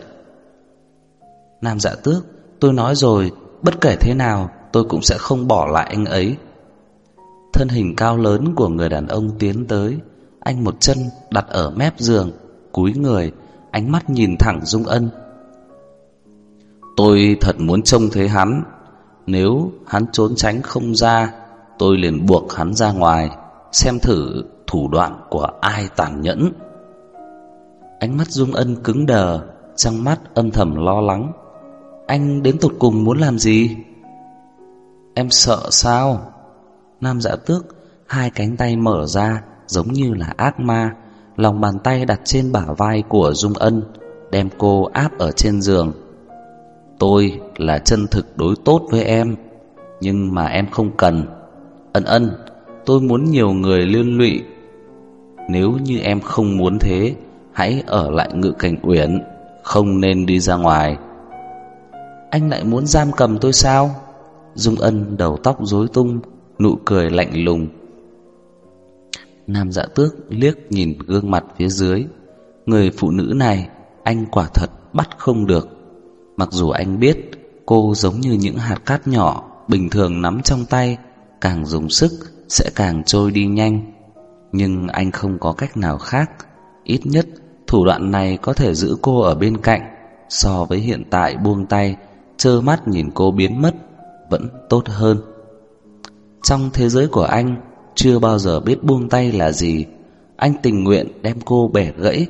Nam dạ tước, Tôi nói rồi, Bất kể thế nào, tôi cũng sẽ không bỏ lại anh ấy. Thân hình cao lớn của người đàn ông tiến tới anh một chân đặt ở mép giường, Cúi người, Ánh mắt nhìn thẳng Dung Ân. Tôi thật muốn trông thấy hắn. Nếu hắn trốn tránh không ra, Tôi liền buộc hắn ra ngoài, Xem thử thủ đoạn của ai tàn nhẫn. Ánh mắt Dung Ân cứng đờ, Trong mắt âm thầm lo lắng. Anh đến tột cùng muốn làm gì? Em sợ sao? Nam dạ tước Hai cánh tay mở ra Giống như là ác ma. Lòng bàn tay đặt trên bả vai của Dung Ân, Đem cô áp ở trên giường. Tôi là chân thực đối tốt với em, Nhưng mà em không cần. Ân ân, Tôi muốn nhiều người liên lụy. Nếu như em không muốn thế, Hãy ở lại ngự cảnh uyển, Không nên đi ra ngoài. Anh lại muốn giam cầm tôi sao? Dung ân đầu tóc rối tung, Nụ cười lạnh lùng. Nam dạ tước liếc nhìn gương mặt phía dưới. Người phụ nữ này, Anh quả thật bắt không được. Mặc dù anh biết Cô giống như những hạt cát nhỏ, Bình thường nắm trong tay, Càng dùng sức sẽ càng trôi đi nhanh. Nhưng anh không có cách nào khác. Ít nhất, thủ đoạn này có thể giữ cô ở bên cạnh, So với hiện tại buông tay, Trơ mắt nhìn cô biến mất, Vẫn tốt hơn. Trong thế giới của anh chưa bao giờ biết buông tay là gì. Anh tình nguyện đem cô bẻ gãy.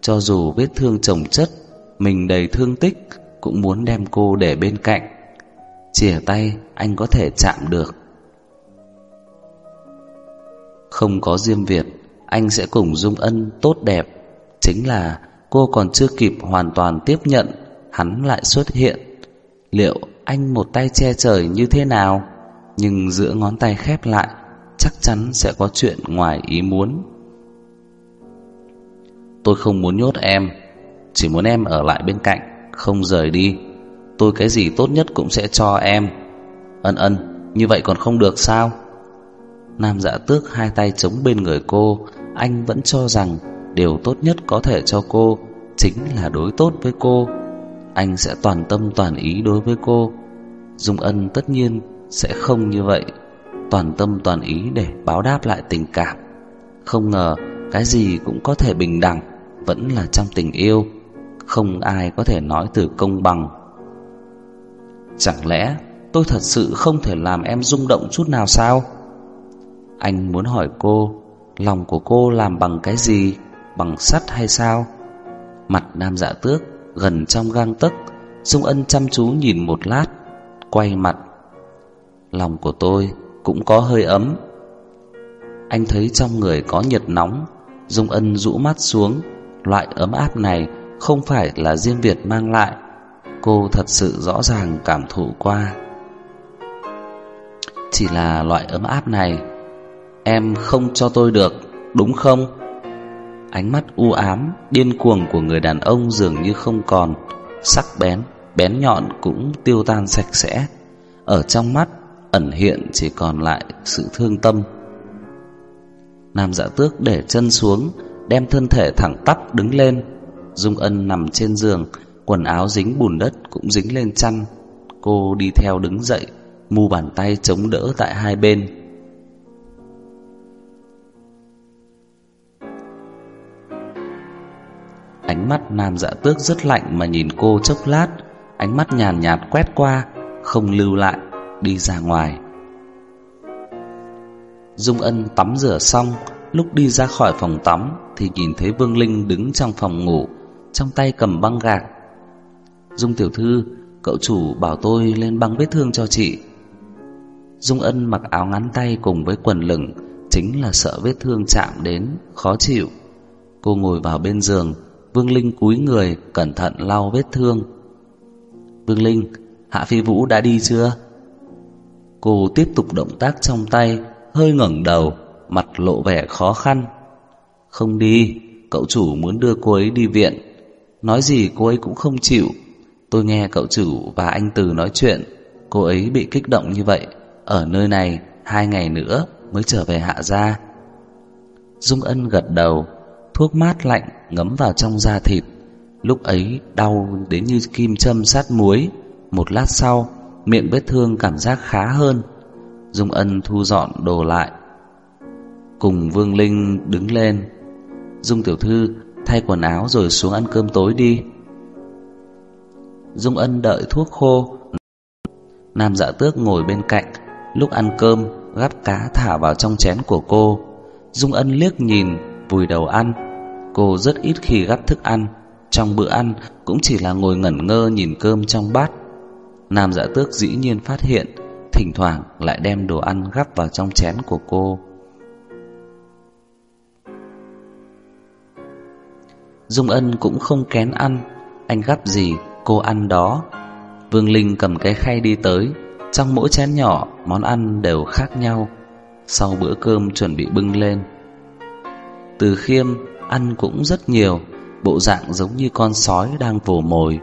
Cho dù vết thương chồng chất, Mình đầy thương tích, Cũng muốn đem cô để bên cạnh. Chìa tay, anh có thể chạm được. Không có Diêm Việt, Anh sẽ cùng Dung Ân tốt đẹp. Chính là cô còn chưa kịp hoàn toàn tiếp nhận, Hắn lại xuất hiện. Liệu anh một tay che trời như thế nào? Nhưng giữa ngón tay khép lại Chắc chắn sẽ có chuyện ngoài ý muốn. Tôi không muốn nhốt em, Chỉ muốn em ở lại bên cạnh, không rời đi. Tôi cái gì tốt nhất cũng sẽ cho em. Ân ân, Như vậy còn không được sao? Nam dạ tước hai tay chống bên người cô. Anh vẫn cho rằng Điều tốt nhất có thể cho cô Chính là đối tốt với cô. Anh sẽ toàn tâm toàn ý đối với cô. Dung ân tất nhiên Sẽ không như vậy. Toàn tâm toàn ý để báo đáp lại tình cảm Không ngờ Cái gì cũng có thể bình đẳng Vẫn là trong tình yêu Không ai có thể nói từ công bằng Chẳng lẽ tôi thật sự không thể làm em rung động chút nào sao? Anh muốn hỏi cô, lòng của cô làm bằng cái gì? Bằng sắt hay sao? Mặt nam dạ tước gần trong gang tấc, Dung Ân chăm chú nhìn một lát, quay mặt. Lòng của tôi cũng có hơi ấm. Anh thấy trong người có nhiệt nóng, Dung Ân rũ mắt xuống, loại ấm áp này không phải là riêng Việt mang lại, cô thật sự rõ ràng cảm thụ qua. Chỉ là loại ấm áp này Em không cho tôi được Đúng không Ánh mắt u ám Điên cuồng của người đàn ông dường như không còn Sắc bén Bén nhọn cũng tiêu tan sạch sẽ Ở trong mắt Ẩn hiện chỉ còn lại sự thương tâm. Nam dạ tước để chân xuống, Đem thân thể thẳng tắp đứng lên. Dung ân nằm trên giường, Quần áo dính bùn đất cũng dính lên chăn. Cô đi theo đứng dậy, Mu bàn tay chống đỡ tại hai bên. Ánh mắt nam dạ tước rất lạnh mà nhìn cô chốc lát. Ánh mắt nhàn nhạt quét qua, Không lưu lại. Đi ra ngoài. Dung Ân tắm rửa xong, Lúc đi ra khỏi phòng tắm Thì nhìn thấy Vương Linh đứng trong phòng ngủ, Trong tay cầm băng gạc. Dung tiểu thư, Cậu chủ bảo tôi lên băng vết thương cho chị. Dung Ân mặc áo ngắn tay cùng với quần lửng, Chính là sợ vết thương chạm đến, Khó chịu. Cô ngồi vào bên giường, Vương Linh cúi người cẩn thận lau vết thương. Vương Linh, Hạ Phi Vũ đã đi chưa? Cô tiếp tục động tác trong tay, Hơi ngẩng đầu, Mặt lộ vẻ khó khăn. Không đi, Cậu chủ muốn đưa cô ấy đi viện. Nói gì cô ấy cũng không chịu. Tôi nghe cậu chủ và anh Từ nói chuyện, Cô ấy bị kích động như vậy. Ở nơi này, hai ngày nữa Mới trở về hạ gia. Dung Ân gật đầu, Thuốc mát lạnh ngấm vào trong da thịt. Lúc ấy đau đến như kim châm sát muối. Một lát sau Miệng vết thương cảm giác khá hơn. Dung Ân thu dọn đồ lại. Cùng Vương Linh đứng lên. Dung tiểu thư, Thay quần áo rồi xuống ăn cơm tối đi. Dung Ân đợi thuốc khô. Nam dạ tước ngồi bên cạnh, Lúc ăn cơm, Gắp cá thả vào trong chén của cô. Dung Ân liếc nhìn, Vùi đầu ăn. Cô rất ít khi gắp thức ăn. Trong bữa ăn, cũng chỉ là ngồi ngẩn ngơ Nhìn cơm trong bát. Nam dạ tước dĩ nhiên phát hiện, Thỉnh thoảng lại đem đồ ăn gắp vào trong chén của cô. Dung Ân cũng không kén ăn, Anh gắp gì, cô ăn đó. Vương Linh cầm cái khay đi tới, Trong mỗi chén nhỏ, Món ăn đều khác nhau. Sau bữa cơm chuẩn bị bưng lên. Từ khiêm, Ăn cũng rất nhiều, Bộ dạng giống như con sói đang vồ mồi.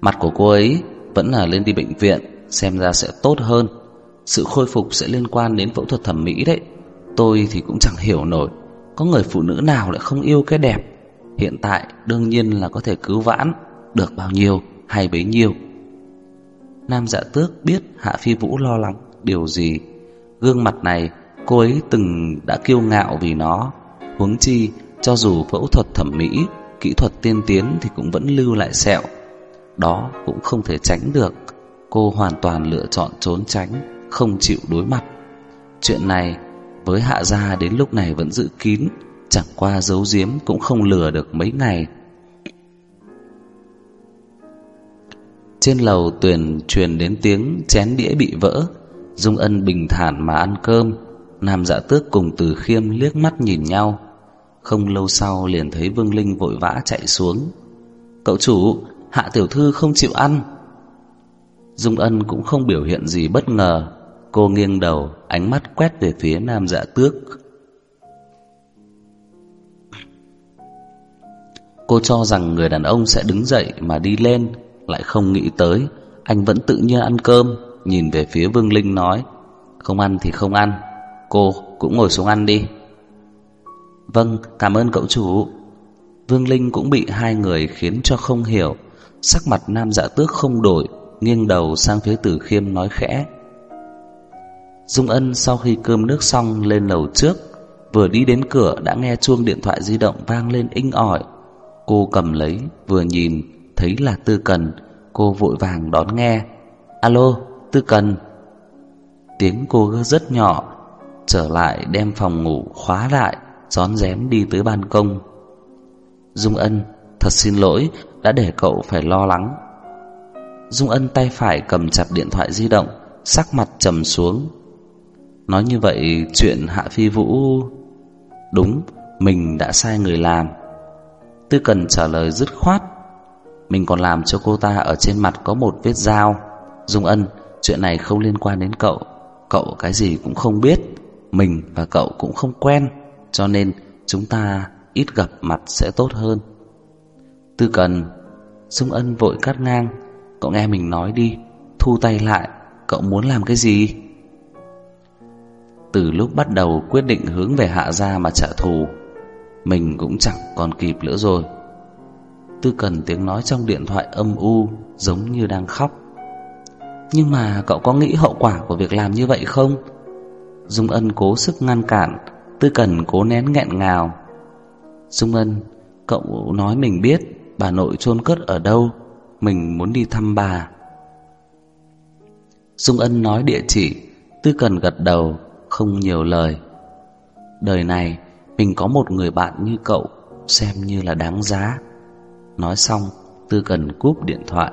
Mặt của cô ấy vẫn là lên đi bệnh viện Xem ra sẽ tốt hơn Sự khôi phục sẽ liên quan đến phẫu thuật thẩm mỹ đấy Tôi thì cũng chẳng hiểu nổi Có người phụ nữ nào lại không yêu cái đẹp Hiện tại đương nhiên là có thể cứu vãn được bao nhiêu hay bấy nhiêu. Nam dạ tước biết Hạ Phi Vũ lo lắng điều gì. Gương mặt này cô ấy từng đã kiêu ngạo vì nó. Huống chi cho dù phẫu thuật thẩm mỹ, kỹ thuật tiên tiến thì cũng vẫn lưu lại sẹo. Đó cũng không thể tránh được. Cô hoàn toàn lựa chọn trốn tránh, không chịu đối mặt. Chuyện này với Hạ gia đến lúc này vẫn giữ kín, chẳng qua giấu giếm cũng không lừa được mấy ngày. Trên lầu tuyển truyền đến tiếng chén đĩa bị vỡ Dung Ân bình thản mà ăn cơm Nam dạ tước cùng từ khiêm liếc mắt nhìn nhau Không lâu sau liền thấy Vương Linh vội vã chạy xuống Cậu chủ, hạ tiểu thư không chịu ăn. Dung Ân cũng không biểu hiện gì bất ngờ. Cô nghiêng đầu, ánh mắt quét về phía nam dạ tước. Cô cho rằng người đàn ông sẽ đứng dậy mà đi lên Lại không nghĩ tới. Anh vẫn tự nhiên ăn cơm Nhìn về phía Vương Linh nói Không ăn thì không ăn Cô cũng ngồi xuống ăn đi. Vâng cảm ơn cậu chủ. Vương Linh cũng bị hai người khiến cho không hiểu. Sắc mặt nam dạ tước không đổi, Nghiêng đầu sang phía tử khiêm nói khẽ. Dung Ân sau khi cơm nước xong lên lầu trước, Vừa đi đến cửa đã nghe chuông điện thoại di động vang lên inh ỏi. Cô cầm lấy, vừa nhìn, Thấy là Tư Cần. Cô vội vàng đón nghe. Alo, Tư Cần. Tiếng cô rất nhỏ, Trở lại đem phòng ngủ khóa lại Gión rén đi tới ban công. Dung Ân Thật xin lỗi, Đã để cậu phải lo lắng. Dung Ân tay phải cầm chặt điện thoại di động, Sắc mặt trầm xuống. Nói như vậy, chuyện Hạ Phi Vũ, Đúng, Mình đã sai người làm. Tư Cần trả lời dứt khoát, Mình còn làm cho cô ta ở trên mặt có một vết dao. Dung Ân, Chuyện này không liên quan đến cậu Cậu cái gì cũng không biết, Mình và cậu cũng không quen, Cho nên chúng ta ít gặp mặt sẽ tốt hơn. Tư Cần. Dung Ân vội cắt ngang. Cậu nghe mình nói đi. Thu tay lại. Cậu muốn làm cái gì? Từ lúc bắt đầu quyết định hướng về hạ gia mà trả thù, Mình cũng chẳng còn kịp nữa rồi. Tư cần tiếng nói trong điện thoại âm u Giống như đang khóc. Nhưng mà cậu có nghĩ hậu quả của việc làm như vậy không? Dung Ân cố sức ngăn cản, Tư cần cố nén nghẹn ngào. Dung Ân, Cậu nói mình biết. Bà nội chôn cất ở đâu, Mình muốn đi thăm bà. Dung Ân nói địa chỉ, Tư cần gật đầu, Không nhiều lời. Đời này, Mình có một người bạn như cậu, Xem như là đáng giá. Nói xong, Tư cần cúp điện thoại.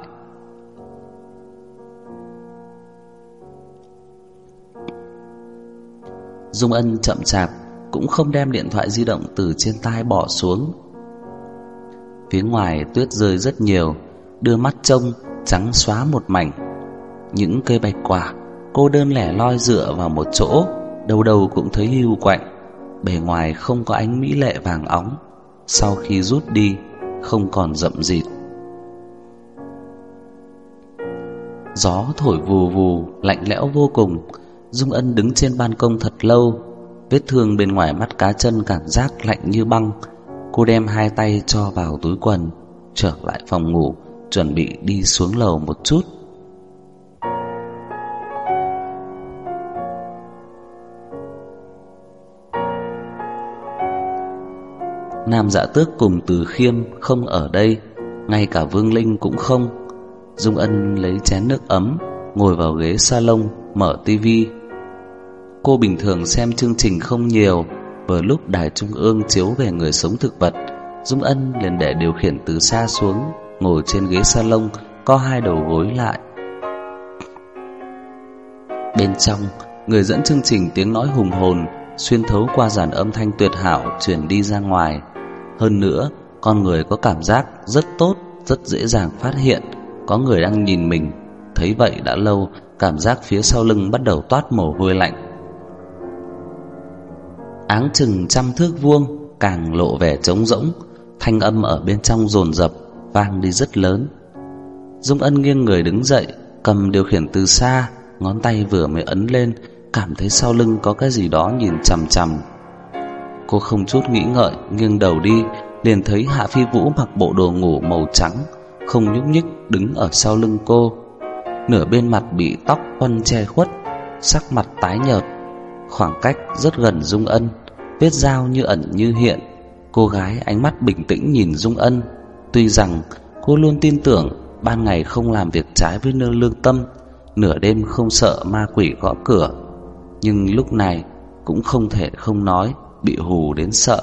Dung Ân chậm chạp, Cũng không đem điện thoại di động từ trên tai bỏ xuống. Phía ngoài tuyết rơi rất nhiều, Đưa mắt trông trắng xóa một mảnh. Những cây bạch quả, Cô đơn lẻ loi dựa vào một chỗ Đầu đầu cũng thấy hưu quạnh. Bề ngoài không có ánh mỹ lệ vàng óng, Sau khi rút đi, Không còn rậm rịt. Gió thổi vù vù, Lạnh lẽo vô cùng. Dung Ân đứng trên ban công thật lâu, Vết thương bên ngoài mắt cá chân cảm giác lạnh như băng. Cô đem hai tay cho vào túi quần, Trở lại phòng ngủ, Chuẩn bị đi xuống lầu một chút. Nam dạ tước cùng từ khiêm không ở đây, Ngay cả Vương Linh cũng không. Dung Ân lấy chén nước ấm, Ngồi vào ghế salon, Mở tivi. Cô bình thường xem chương trình không nhiều Vừa lúc đài trung ương chiếu về người sống thực vật, Dung Ân liền để điều khiển từ xa xuống, Ngồi trên ghế salon, Co hai đầu gối lại. Bên trong, Người dẫn chương trình tiếng nói hùng hồn Xuyên thấu qua dàn âm thanh tuyệt hảo Truyền đi ra ngoài. Hơn nữa, Con người có cảm giác rất tốt, Rất dễ dàng phát hiện. Có người đang nhìn mình, Thấy vậy đã lâu, Cảm giác phía sau lưng bắt đầu toát mồ hôi lạnh áng chừng trăm thước vuông càng lộ vẻ trống rỗng, thanh âm ở bên trong dồn dập vang đi rất lớn. Dung Ân nghiêng người đứng dậy, cầm điều khiển từ xa, ngón tay vừa mới ấn lên, cảm thấy sau lưng có cái gì đó nhìn chằm chằm. Cô không chút nghĩ ngợi, nghiêng đầu đi, liền thấy Hạ Phi Vũ mặc bộ đồ ngủ màu trắng, không nhúc nhích đứng ở sau lưng cô. Nửa bên mặt bị tóc quăn che khuất, sắc mặt tái nhợt, Khoảng cách rất gần Dung Ân Vết dao như ẩn như hiện, Cô gái ánh mắt bình tĩnh nhìn Dung Ân. Tuy rằng cô luôn tin tưởng Ban ngày không làm việc trái với nơi lương tâm, Nửa đêm không sợ ma quỷ gõ cửa, Nhưng lúc này Cũng không thể không nói Bị hù đến sợ.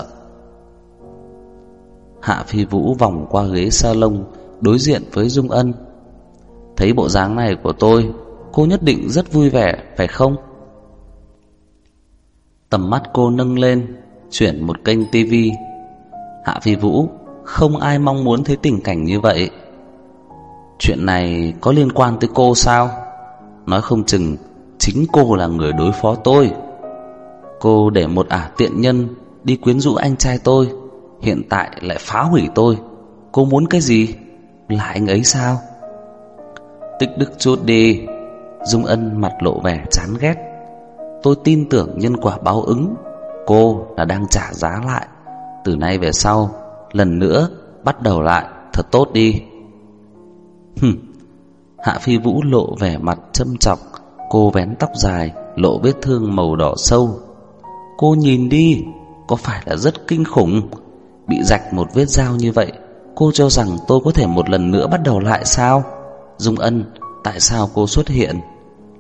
Hạ Phi Vũ vòng qua ghế salon Đối diện với Dung Ân. Thấy bộ dáng này của tôi, Cô nhất định rất vui vẻ, Phải không? Tầm mắt cô nâng lên, Chuyển một kênh tivi Hạ Phi Vũ, Không ai mong muốn thấy tình cảnh như vậy. Chuyện này có liên quan tới cô sao? Nói không chừng, Chính cô là người đối phó tôi. Cô để một ả tiện nhân Đi quyến rũ anh trai tôi, Hiện tại lại phá hủy tôi. Cô muốn cái gì? Là anh ấy sao? Tích đức chút đi. Dung Ân mặt lộ vẻ chán ghét. Tôi tin tưởng nhân quả báo ứng. Cô là đang trả giá lại. Từ nay về sau, Lần nữa bắt đầu lại, Thật tốt đi. Hừm. Hạ Phi Vũ lộ vẻ mặt châm chọc Cô vén tóc dài, Lộ vết thương màu đỏ sâu. Cô nhìn đi, Có phải là rất kinh khủng? Bị rạch một vết dao như vậy, Cô cho rằng tôi có thể một lần nữa bắt đầu lại sao? Dung Ân, Tại sao cô xuất hiện?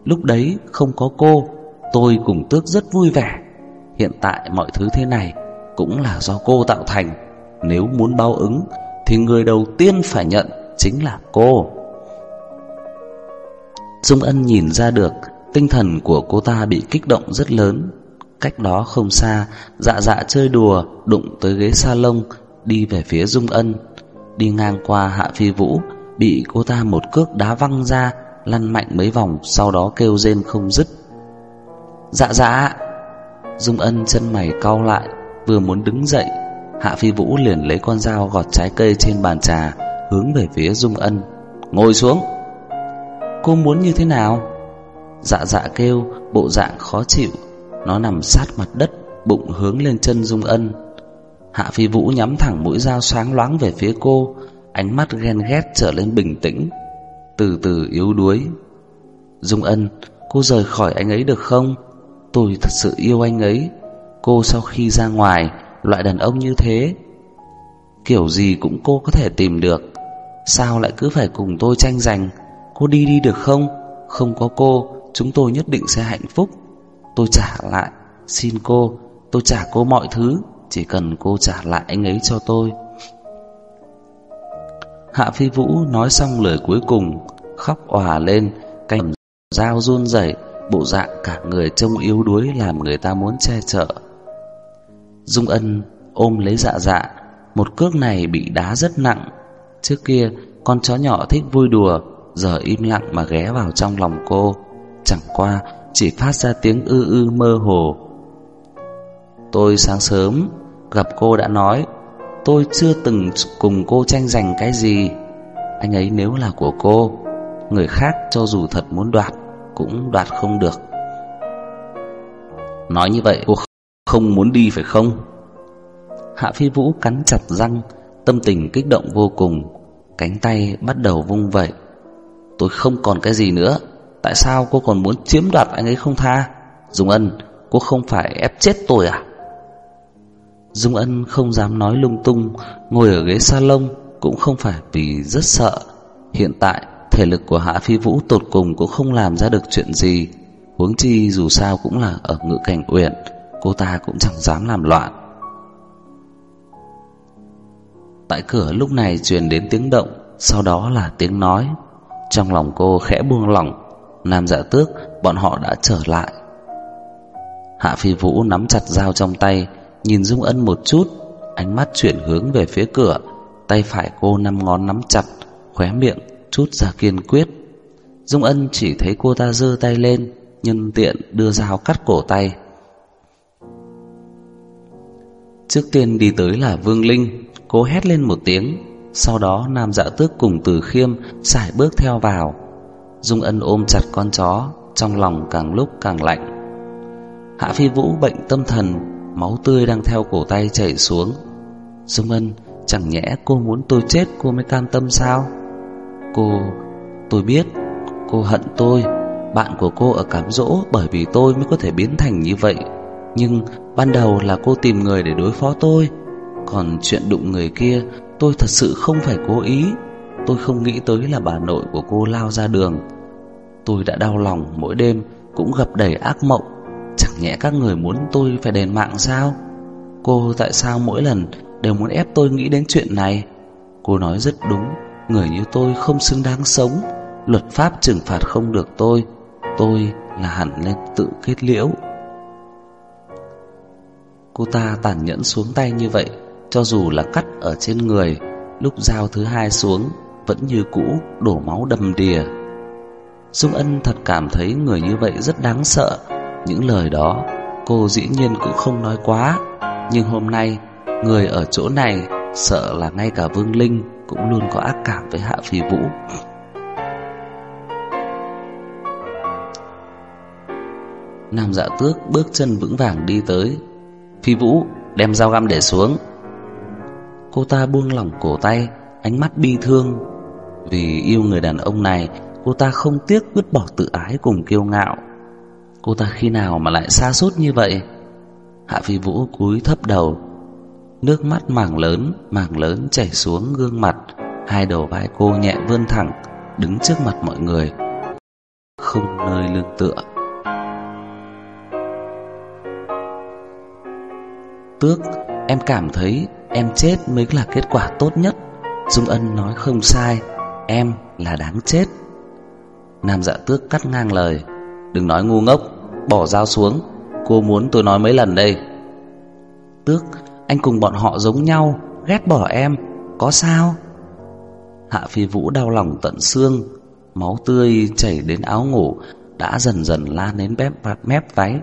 Lúc đấy không có cô Tôi cùng tước rất vui vẻ. Hiện tại mọi thứ thế này Cũng là do cô tạo thành. Nếu muốn báo ứng, Thì người đầu tiên phải nhận Chính là cô. Dung Ân nhìn ra được Tinh thần của cô ta bị kích động rất lớn. Cách đó không xa Dạ dạ chơi đùa, Đụng tới ghế salon, Đi về phía Dung Ân. Đi ngang qua Hạ Phi Vũ, Bị cô ta một cước đá văng ra, Lăn mạnh mấy vòng, Sau đó kêu rên không dứt. Dạ dạ. Dung Ân chân mày cau lại, Vừa muốn đứng dậy, Hạ Phi Vũ liền lấy con dao gọt trái cây trên bàn trà, Hướng về phía Dung Ân. Ngồi xuống. Cô muốn như thế nào? Dạ dạ kêu, Bộ dạng khó chịu. Nó nằm sát mặt đất, Bụng hướng lên chân Dung Ân. Hạ Phi Vũ nhắm thẳng mũi dao sáng loáng về phía cô, Ánh mắt ghen ghét trở lên bình tĩnh, Từ từ yếu đuối. Dung Ân, Cô rời khỏi anh ấy được không? Tôi thật sự yêu anh ấy. Cô sau khi ra ngoài, Loại đàn ông như thế, Kiểu gì cũng cô có thể tìm được. Sao lại cứ phải cùng tôi tranh giành? Cô đi đi được không? Không có cô, Chúng tôi nhất định sẽ hạnh phúc. Tôi trả lại, Xin cô, Tôi trả cô mọi thứ, Chỉ cần cô trả lại anh ấy cho tôi. Hạ Phi Vũ nói xong lời cuối cùng, Khóc òa lên Cành dao run rẩy. Bộ dạng cả người trông yếu đuối Làm người ta muốn che chở. Dung Ân ôm lấy dạ dạ Một cước này bị đá rất nặng. Trước kia, con chó nhỏ thích vui đùa, Giờ im lặng mà ghé vào trong lòng cô. Chẳng qua, chỉ phát ra tiếng ư ư mơ hồ. Tôi sáng sớm gặp cô đã nói, Tôi chưa từng cùng cô tranh giành cái gì. Anh ấy nếu là của cô, Người khác cho dù thật muốn đoạt. Cũng đoạt không được. Nói như vậy, cô không muốn đi phải không? Hạ Phi Vũ cắn chặt răng, Tâm tình kích động vô cùng, Cánh tay bắt đầu vung vẩy. Tôi không còn cái gì nữa, Tại sao cô còn muốn chiếm đoạt anh ấy không tha? Dung Ân, Cô không phải ép chết tôi à? Dung Ân không dám nói lung tung, Ngồi ở ghế salon Cũng không phải vì rất sợ. Hiện tại thể lực của Hạ Phi Vũ tột cùng Cũng không làm ra được chuyện gì. Huống chi dù sao cũng là ở ngự cảnh uyển Cô ta cũng chẳng dám làm loạn. Tại cửa lúc này truyền đến tiếng động, Sau đó là tiếng nói. Trong lòng cô khẽ buông lỏng, Nam dạ tước, Bọn họ đã trở lại. Hạ phi vũ nắm chặt dao trong tay, Nhìn Dung Ân một chút, Ánh mắt chuyển hướng về phía cửa, Tay phải cô năm ngón nắm chặt, Khóe miệng chút ra kiên quyết. Dung Ân chỉ thấy cô ta giơ tay lên Nhân tiện đưa dao cắt cổ tay. Trước tiên đi tới là Vương Linh, Cô hét lên một tiếng, Sau đó Nam Dạ Tước cùng Từ Khiêm Xài bước theo vào. Dung Ân ôm chặt con chó, Trong lòng càng lúc càng lạnh. Hạ Phi Vũ bệnh tâm thần, Máu tươi đang theo cổ tay chảy xuống. Dung Ân, Chẳng nhẽ cô muốn tôi chết cô mới cam tâm sao? Cô. Tôi biết Cô hận tôi, Bạn của cô ở cám dỗ Bởi vì tôi mới có thể biến thành như vậy. Nhưng ban đầu là cô tìm người để đối phó tôi. Còn chuyện đụng người kia, Tôi thật sự không phải cố ý. Tôi không nghĩ tới là bà nội của cô lao ra đường. Tôi đã đau lòng mỗi đêm, Cũng gặp đầy ác mộng. Chẳng nhẽ các người muốn tôi phải đền mạng sao? Cô tại sao mỗi lần Đều muốn ép tôi nghĩ đến chuyện này? Cô nói rất đúng. Người như tôi không xứng đáng sống. Luật pháp trừng phạt không được tôi. Tôi là hẳn lên tự kết liễu. Cô ta tàn nhẫn xuống tay như vậy, Cho dù là cắt ở trên người, Lúc dao thứ hai xuống, Vẫn như cũ đổ máu đầm đìa. Dung Ân thật cảm thấy người như vậy rất đáng sợ. Những lời đó, Cô dĩ nhiên cũng không nói quá. Nhưng hôm nay, Người ở chỗ này, Sợ là ngay cả Vương Linh cũng luôn có ác cảm với Hạ Phi Vũ. Nam dạ tước bước chân vững vàng đi tới. Phi Vũ đem dao găm để xuống. Cô ta buông lỏng cổ tay, Ánh mắt bi thương. Vì yêu người đàn ông này, Cô ta không tiếc vứt bỏ tự ái cùng kiêu ngạo. Cô ta khi nào mà lại xa sút như vậy? Hạ Phi Vũ cúi thấp đầu Nước mắt mảng lớn Mảng lớn chảy xuống gương mặt. Hai đầu vai cô nhẹ vươn thẳng, Đứng trước mặt mọi người. Không nơi lương tựa. Tước, Em cảm thấy em chết mới là kết quả tốt nhất. Dung Ân nói không sai, Em là đáng chết. Nam dạ tước cắt ngang lời. Đừng nói ngu ngốc, Bỏ dao xuống. Cô muốn tôi nói mấy lần đây? Tước anh cùng bọn họ giống nhau Ghét bỏ em Có sao Hạ phi vũ đau lòng tận xương Máu tươi chảy đến áo ngủ Đã dần dần lan đến bếp mép váy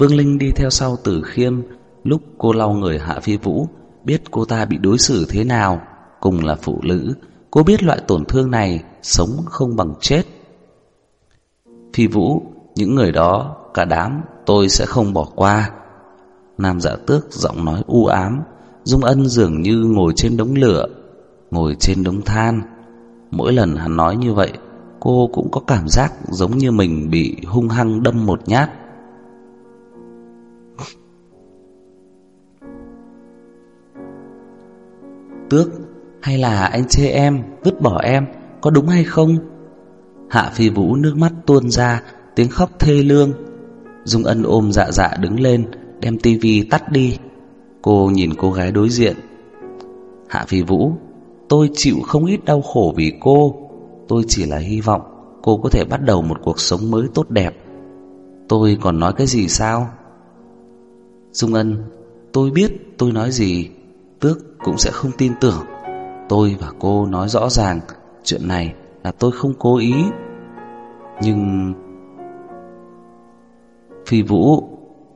Vương Linh đi theo sau Tử Khiêm, lúc cô lau người Hạ Phi Vũ, biết cô ta bị đối xử thế nào, cùng là phụ nữ, cô biết loại tổn thương này sống không bằng chết. Phi Vũ, những người đó, cả đám tôi sẽ không bỏ qua. Nam Dạ Tước giọng nói u ám, Dung Ân dường như ngồi trên đống lửa, ngồi trên đống than. Mỗi lần hắn nói như vậy, cô cũng có cảm giác giống như mình bị hung hăng đâm một nhát. Tước Hay là anh chê em Vứt bỏ em Có đúng hay không Hạ phi vũ nước mắt tuôn ra Tiếng khóc thê lương Dung ân ôm dạ dạ đứng lên Đem tivi tắt đi. Cô nhìn cô gái đối diện. Hạ phi vũ, Tôi chịu không ít đau khổ vì cô. Tôi chỉ là hy vọng Cô có thể bắt đầu một cuộc sống mới tốt đẹp. Tôi còn nói cái gì sao? Dung ân, Tôi biết tôi nói gì. Tước cũng sẽ không tin tưởng. Tôi và cô nói rõ ràng, Chuyện này là tôi không cố ý. Nhưng Phi Vũ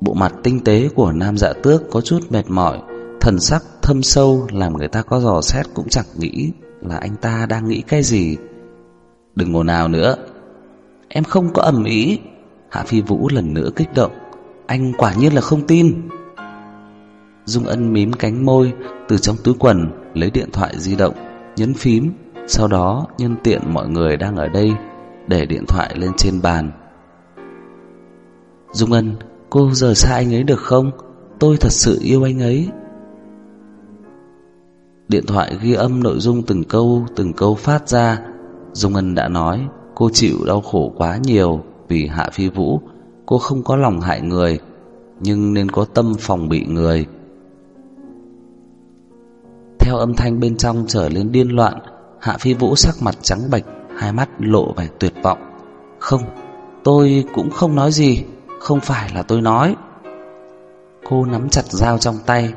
Bộ mặt tinh tế của nam dạ tước có chút mệt mỏi Thần sắc thâm sâu Làm người ta có dò xét cũng chẳng nghĩ Là anh ta đang nghĩ cái gì. Đừng ngồi nào nữa Em không có ẩm ý Hạ Phi Vũ lần nữa kích động Anh quả nhiên là không tin. Dung Ân mím cánh môi từ trong túi quần lấy điện thoại di động, nhấn phím, sau đó nhân tiện mọi người đang ở đây để điện thoại lên trên bàn. Dung Ân, cô rời xa anh ấy được không? Tôi thật sự yêu anh ấy. Điện thoại ghi âm nội dung từng câu từng câu phát ra. Dung Ân đã nói cô chịu đau khổ quá nhiều vì Hạ Phi Vũ, cô không có lòng hại người, nhưng nên có tâm phòng bị người. Theo âm thanh bên trong trở lên điên loạn Hạ Phi Vũ sắc mặt trắng bệch Hai mắt lộ vẻ tuyệt vọng Không, tôi cũng không nói gì không phải là tôi nói. Cô nắm chặt dao trong tay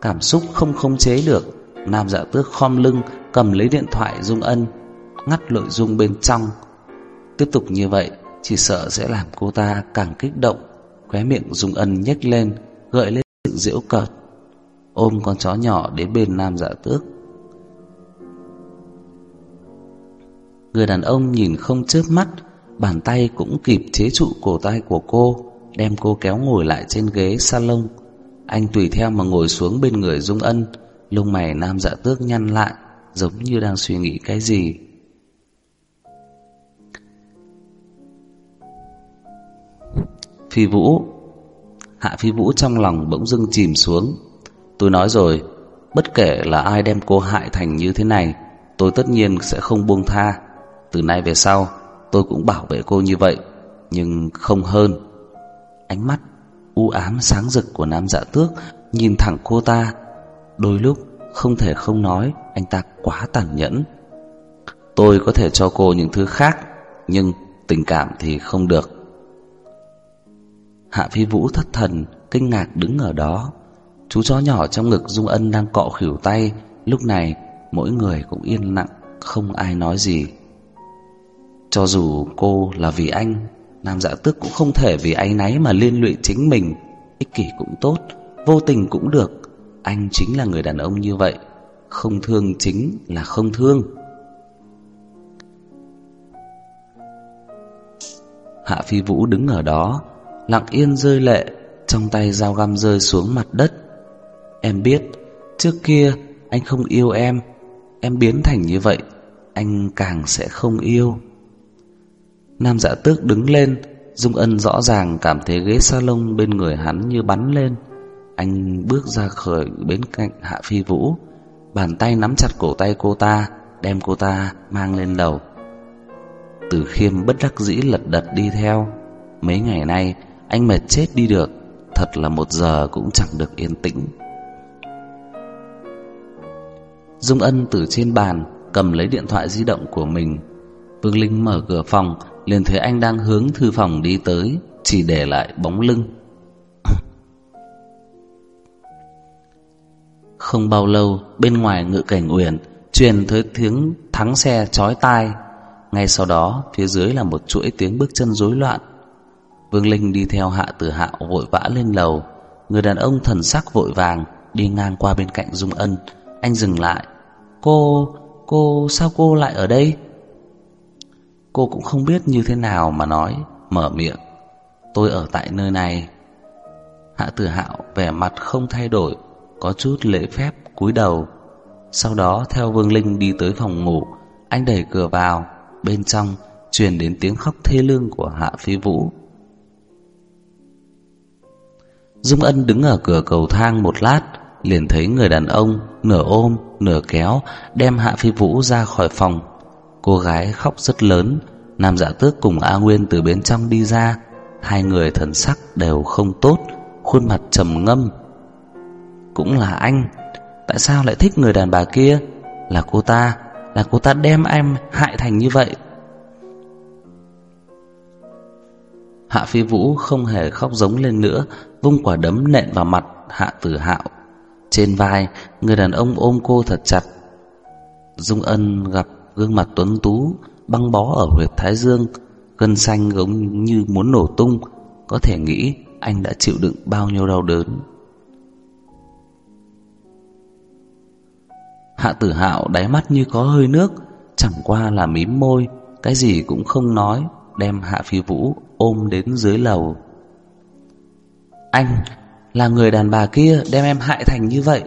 Cảm xúc không khống chế được. Nam dạ tước khom lưng Cầm lấy điện thoại Dung Ân Ngắt nội dung bên trong. Tiếp tục như vậy Chỉ sợ sẽ làm cô ta càng kích động. Khóe miệng Dung Ân nhếch lên Gợi lên sự diễu cợt. Ôm con chó nhỏ đến bên nam dạ tước. Người đàn ông nhìn không chớp mắt, bàn tay cũng kịp chế trụ cổ tay của cô, đem cô kéo ngồi lại trên ghế salon. Anh tùy theo mà ngồi xuống bên người Dung Ân, lông mày nam dạ tước nhăn lại, giống như đang suy nghĩ cái gì. Phi Vũ Hạ Phi Vũ trong lòng bỗng dưng chìm xuống Tôi nói rồi, bất kể là ai đem cô hại thành như thế này, tôi tất nhiên sẽ không buông tha. Từ nay về sau, tôi cũng bảo vệ cô như vậy, nhưng không hơn. Ánh mắt u ám sáng rực của nam dạ tước nhìn thẳng cô ta. Đôi lúc không thể không nói anh ta quá tàn nhẫn. Tôi có thể cho cô những thứ khác, nhưng tình cảm thì không được. Hạ Phi Vũ thất thần, kinh ngạc đứng ở đó. Chú chó nhỏ trong ngực Dung Ân đang cọ khỉu tay Lúc này mỗi người cũng yên lặng Không ai nói gì cho dù cô là vì anh, Nam dạ tước cũng không thể vì anh náy Mà liên lụy chính mình. Ích kỷ cũng tốt, Vô tình cũng được. Anh chính là người đàn ông như vậy. Không thương chính là không thương. Hạ Phi Vũ đứng ở đó, Lặng yên rơi lệ, Trong tay dao găm rơi xuống mặt đất. Em biết, Trước kia anh không yêu em. Em biến thành như vậy, Anh càng sẽ không yêu. Nam dạ tước đứng lên Dung Ân rõ ràng cảm thấy ghế salon bên người hắn như bắn lên. Anh bước ra khỏi bên cạnh Hạ Phi Vũ Bàn tay nắm chặt cổ tay cô ta Đem cô ta mang lên đầu Từ khiêm bất đắc dĩ lật đật đi theo. Mấy ngày nay anh mệt chết đi được Thật là một giờ cũng chẳng được yên tĩnh. Dung Ân từ trên bàn cầm lấy điện thoại di động của mình. Vương Linh mở cửa phòng, liền thấy anh đang hướng thư phòng đi tới, chỉ để lại bóng lưng. Không bao lâu, bên ngoài ngự cảnh uyển truyền tới tiếng thắng xe chói tai. Ngay sau đó, phía dưới là một chuỗi tiếng bước chân rối loạn. Vương Linh đi theo Hạ Tử Hạo vội vã lên lầu. Người đàn ông thần sắc vội vàng đi ngang qua bên cạnh Dung Ân, anh dừng lại, Cô, cô, sao cô lại ở đây? Cô cũng không biết như thế nào mà nói, mở miệng. Tôi ở tại nơi này. Hạ tử hạo vẻ mặt không thay đổi, có chút lễ phép cúi đầu. Sau đó theo Vương Linh đi tới phòng ngủ, anh đẩy cửa vào, bên trong truyền đến tiếng khóc thê lương của Hạ Phi Vũ. Dung Ân đứng ở cửa cầu thang một lát, liền thấy người đàn ông nửa ôm nửa kéo đem Hạ Phi Vũ ra khỏi phòng. Cô gái khóc rất lớn, Nam Dạ Tước cùng A Nguyên từ bên trong đi ra, hai người thần sắc đều không tốt, khuôn mặt trầm ngâm. Cũng là anh, tại sao lại thích người đàn bà kia? Là cô ta, là cô ta đem em hại thành như vậy. Hạ Phi Vũ không hề khóc giống lên nữa, vung quả đấm nện vào mặt Hạ Tử Hạo trên vai, người đàn ông ôm cô thật chặt. Dung Ân gặp gương mặt tuấn tú băng bó ở huyệt thái dương, gân xanh giống như muốn nổ tung, có thể nghĩ anh đã chịu đựng bao nhiêu đau đớn. Hạ Tử Hạo đáy mắt như có hơi nước, chẳng qua là mím môi, cái gì cũng không nói, đem Hạ Phi Vũ ôm đến dưới lầu. Anh, là người đàn bà kia đem em hại thành như vậy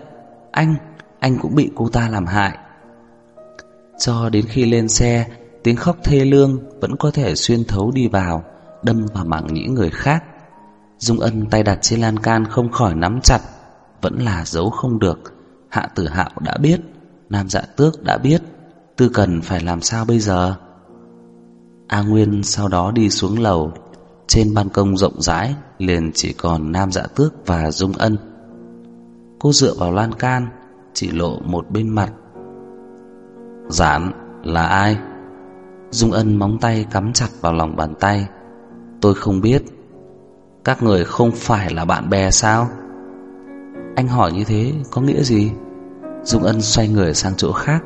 Anh, anh cũng bị cô ta làm hại cho đến khi lên xe Tiếng khóc thê lương vẫn có thể xuyên thấu đi vào Đâm vào mảng nhĩ người khác Dung ân tay đặt trên lan can không khỏi nắm chặt Vẫn là giấu không được Hạ tử hạo đã biết Nam dạ tước đã biết Tư cần phải làm sao bây giờ A Nguyên sau đó đi xuống lầu trên ban công rộng rãi liền chỉ còn Nam Dạ Tước và Dung Ân. Cô dựa vào lan can, chỉ lộ một bên mặt. Giản là ai? Dung Ân móng tay cắm chặt vào lòng bàn tay. Tôi không biết. Các người không phải là bạn bè sao? Anh hỏi như thế có nghĩa gì? Dung Ân xoay người sang chỗ khác.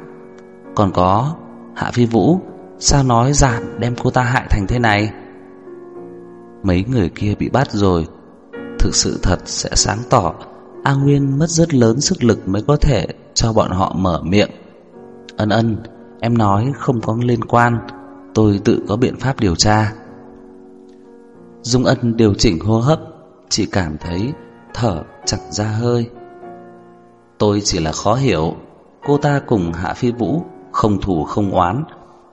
Còn có Hạ Phi Vũ, sao nói giản đem cô ta hại thành thế này? Mấy người kia bị bắt rồi Thực sự thật sẽ sáng tỏ A Nguyên mất rất lớn sức lực mới có thể cho bọn họ mở miệng Ân ân, Em nói không có liên quan, Tôi tự có biện pháp điều tra. Dung ân điều chỉnh hô hấp, Chỉ cảm thấy thở chặt ra hơi. Tôi chỉ là khó hiểu, Cô ta cùng Hạ Phi Vũ Không thủ không oán,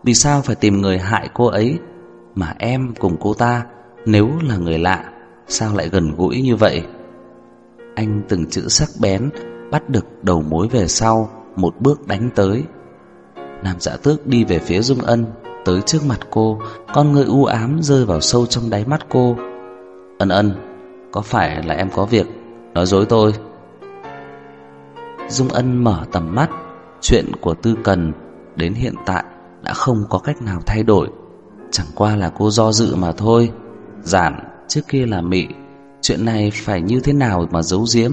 Vì sao phải tìm người hại cô ấy Mà em cùng cô ta, nếu là người lạ, Sao lại gần gũi như vậy? Anh từng chữ sắc bén Bắt được đầu mối về sau, Một bước đánh tới. Nam dạ tước đi về phía Dung Ân, Tới trước mặt cô, Con người u ám rơi vào sâu trong đáy mắt cô. Ân ân, Có phải là em có việc? Nói dối tôi. Dung Ân mở tầm mắt, Chuyện của Tư Cần Đến hiện tại đã không có cách nào thay đổi. Chẳng qua là cô do dự mà thôi, Giản, trước kia là mị, Chuyện này phải như thế nào mà giấu giếm?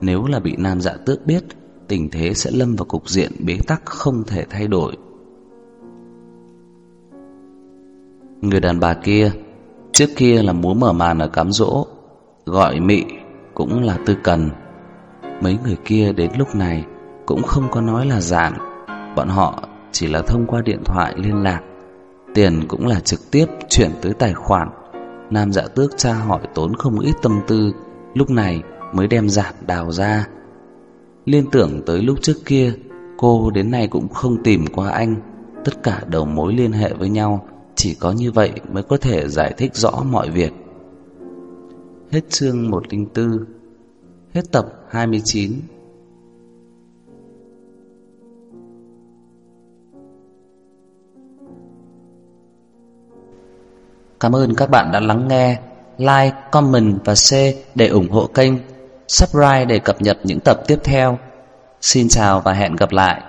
Nếu là bị nam dạ tước biết Tình thế sẽ lâm vào cục diện bế tắc không thể thay đổi Người đàn bà kia Trước kia là múa mở màn ở cám dỗ Gọi mị Cũng là tư cần Mấy người kia đến lúc này cũng không có nói là giản, bọn họ chỉ là thông qua điện thoại liên lạc. Tiền cũng là trực tiếp chuyển tới tài khoản. Nam dạ tước tra hỏi tốn không ít tâm tư, lúc này mới đem giản đào ra. Liên tưởng tới lúc trước kia, cô đến nay cũng không tìm qua anh. Tất cả đầu mối liên hệ với nhau, chỉ có như vậy mới có thể giải thích rõ mọi việc. Hết chương 104 Hết tập 29 Cảm ơn các bạn đã lắng nghe Like, comment và share để ủng hộ kênh Subscribe để cập nhật những tập tiếp theo. Xin chào và hẹn gặp lại.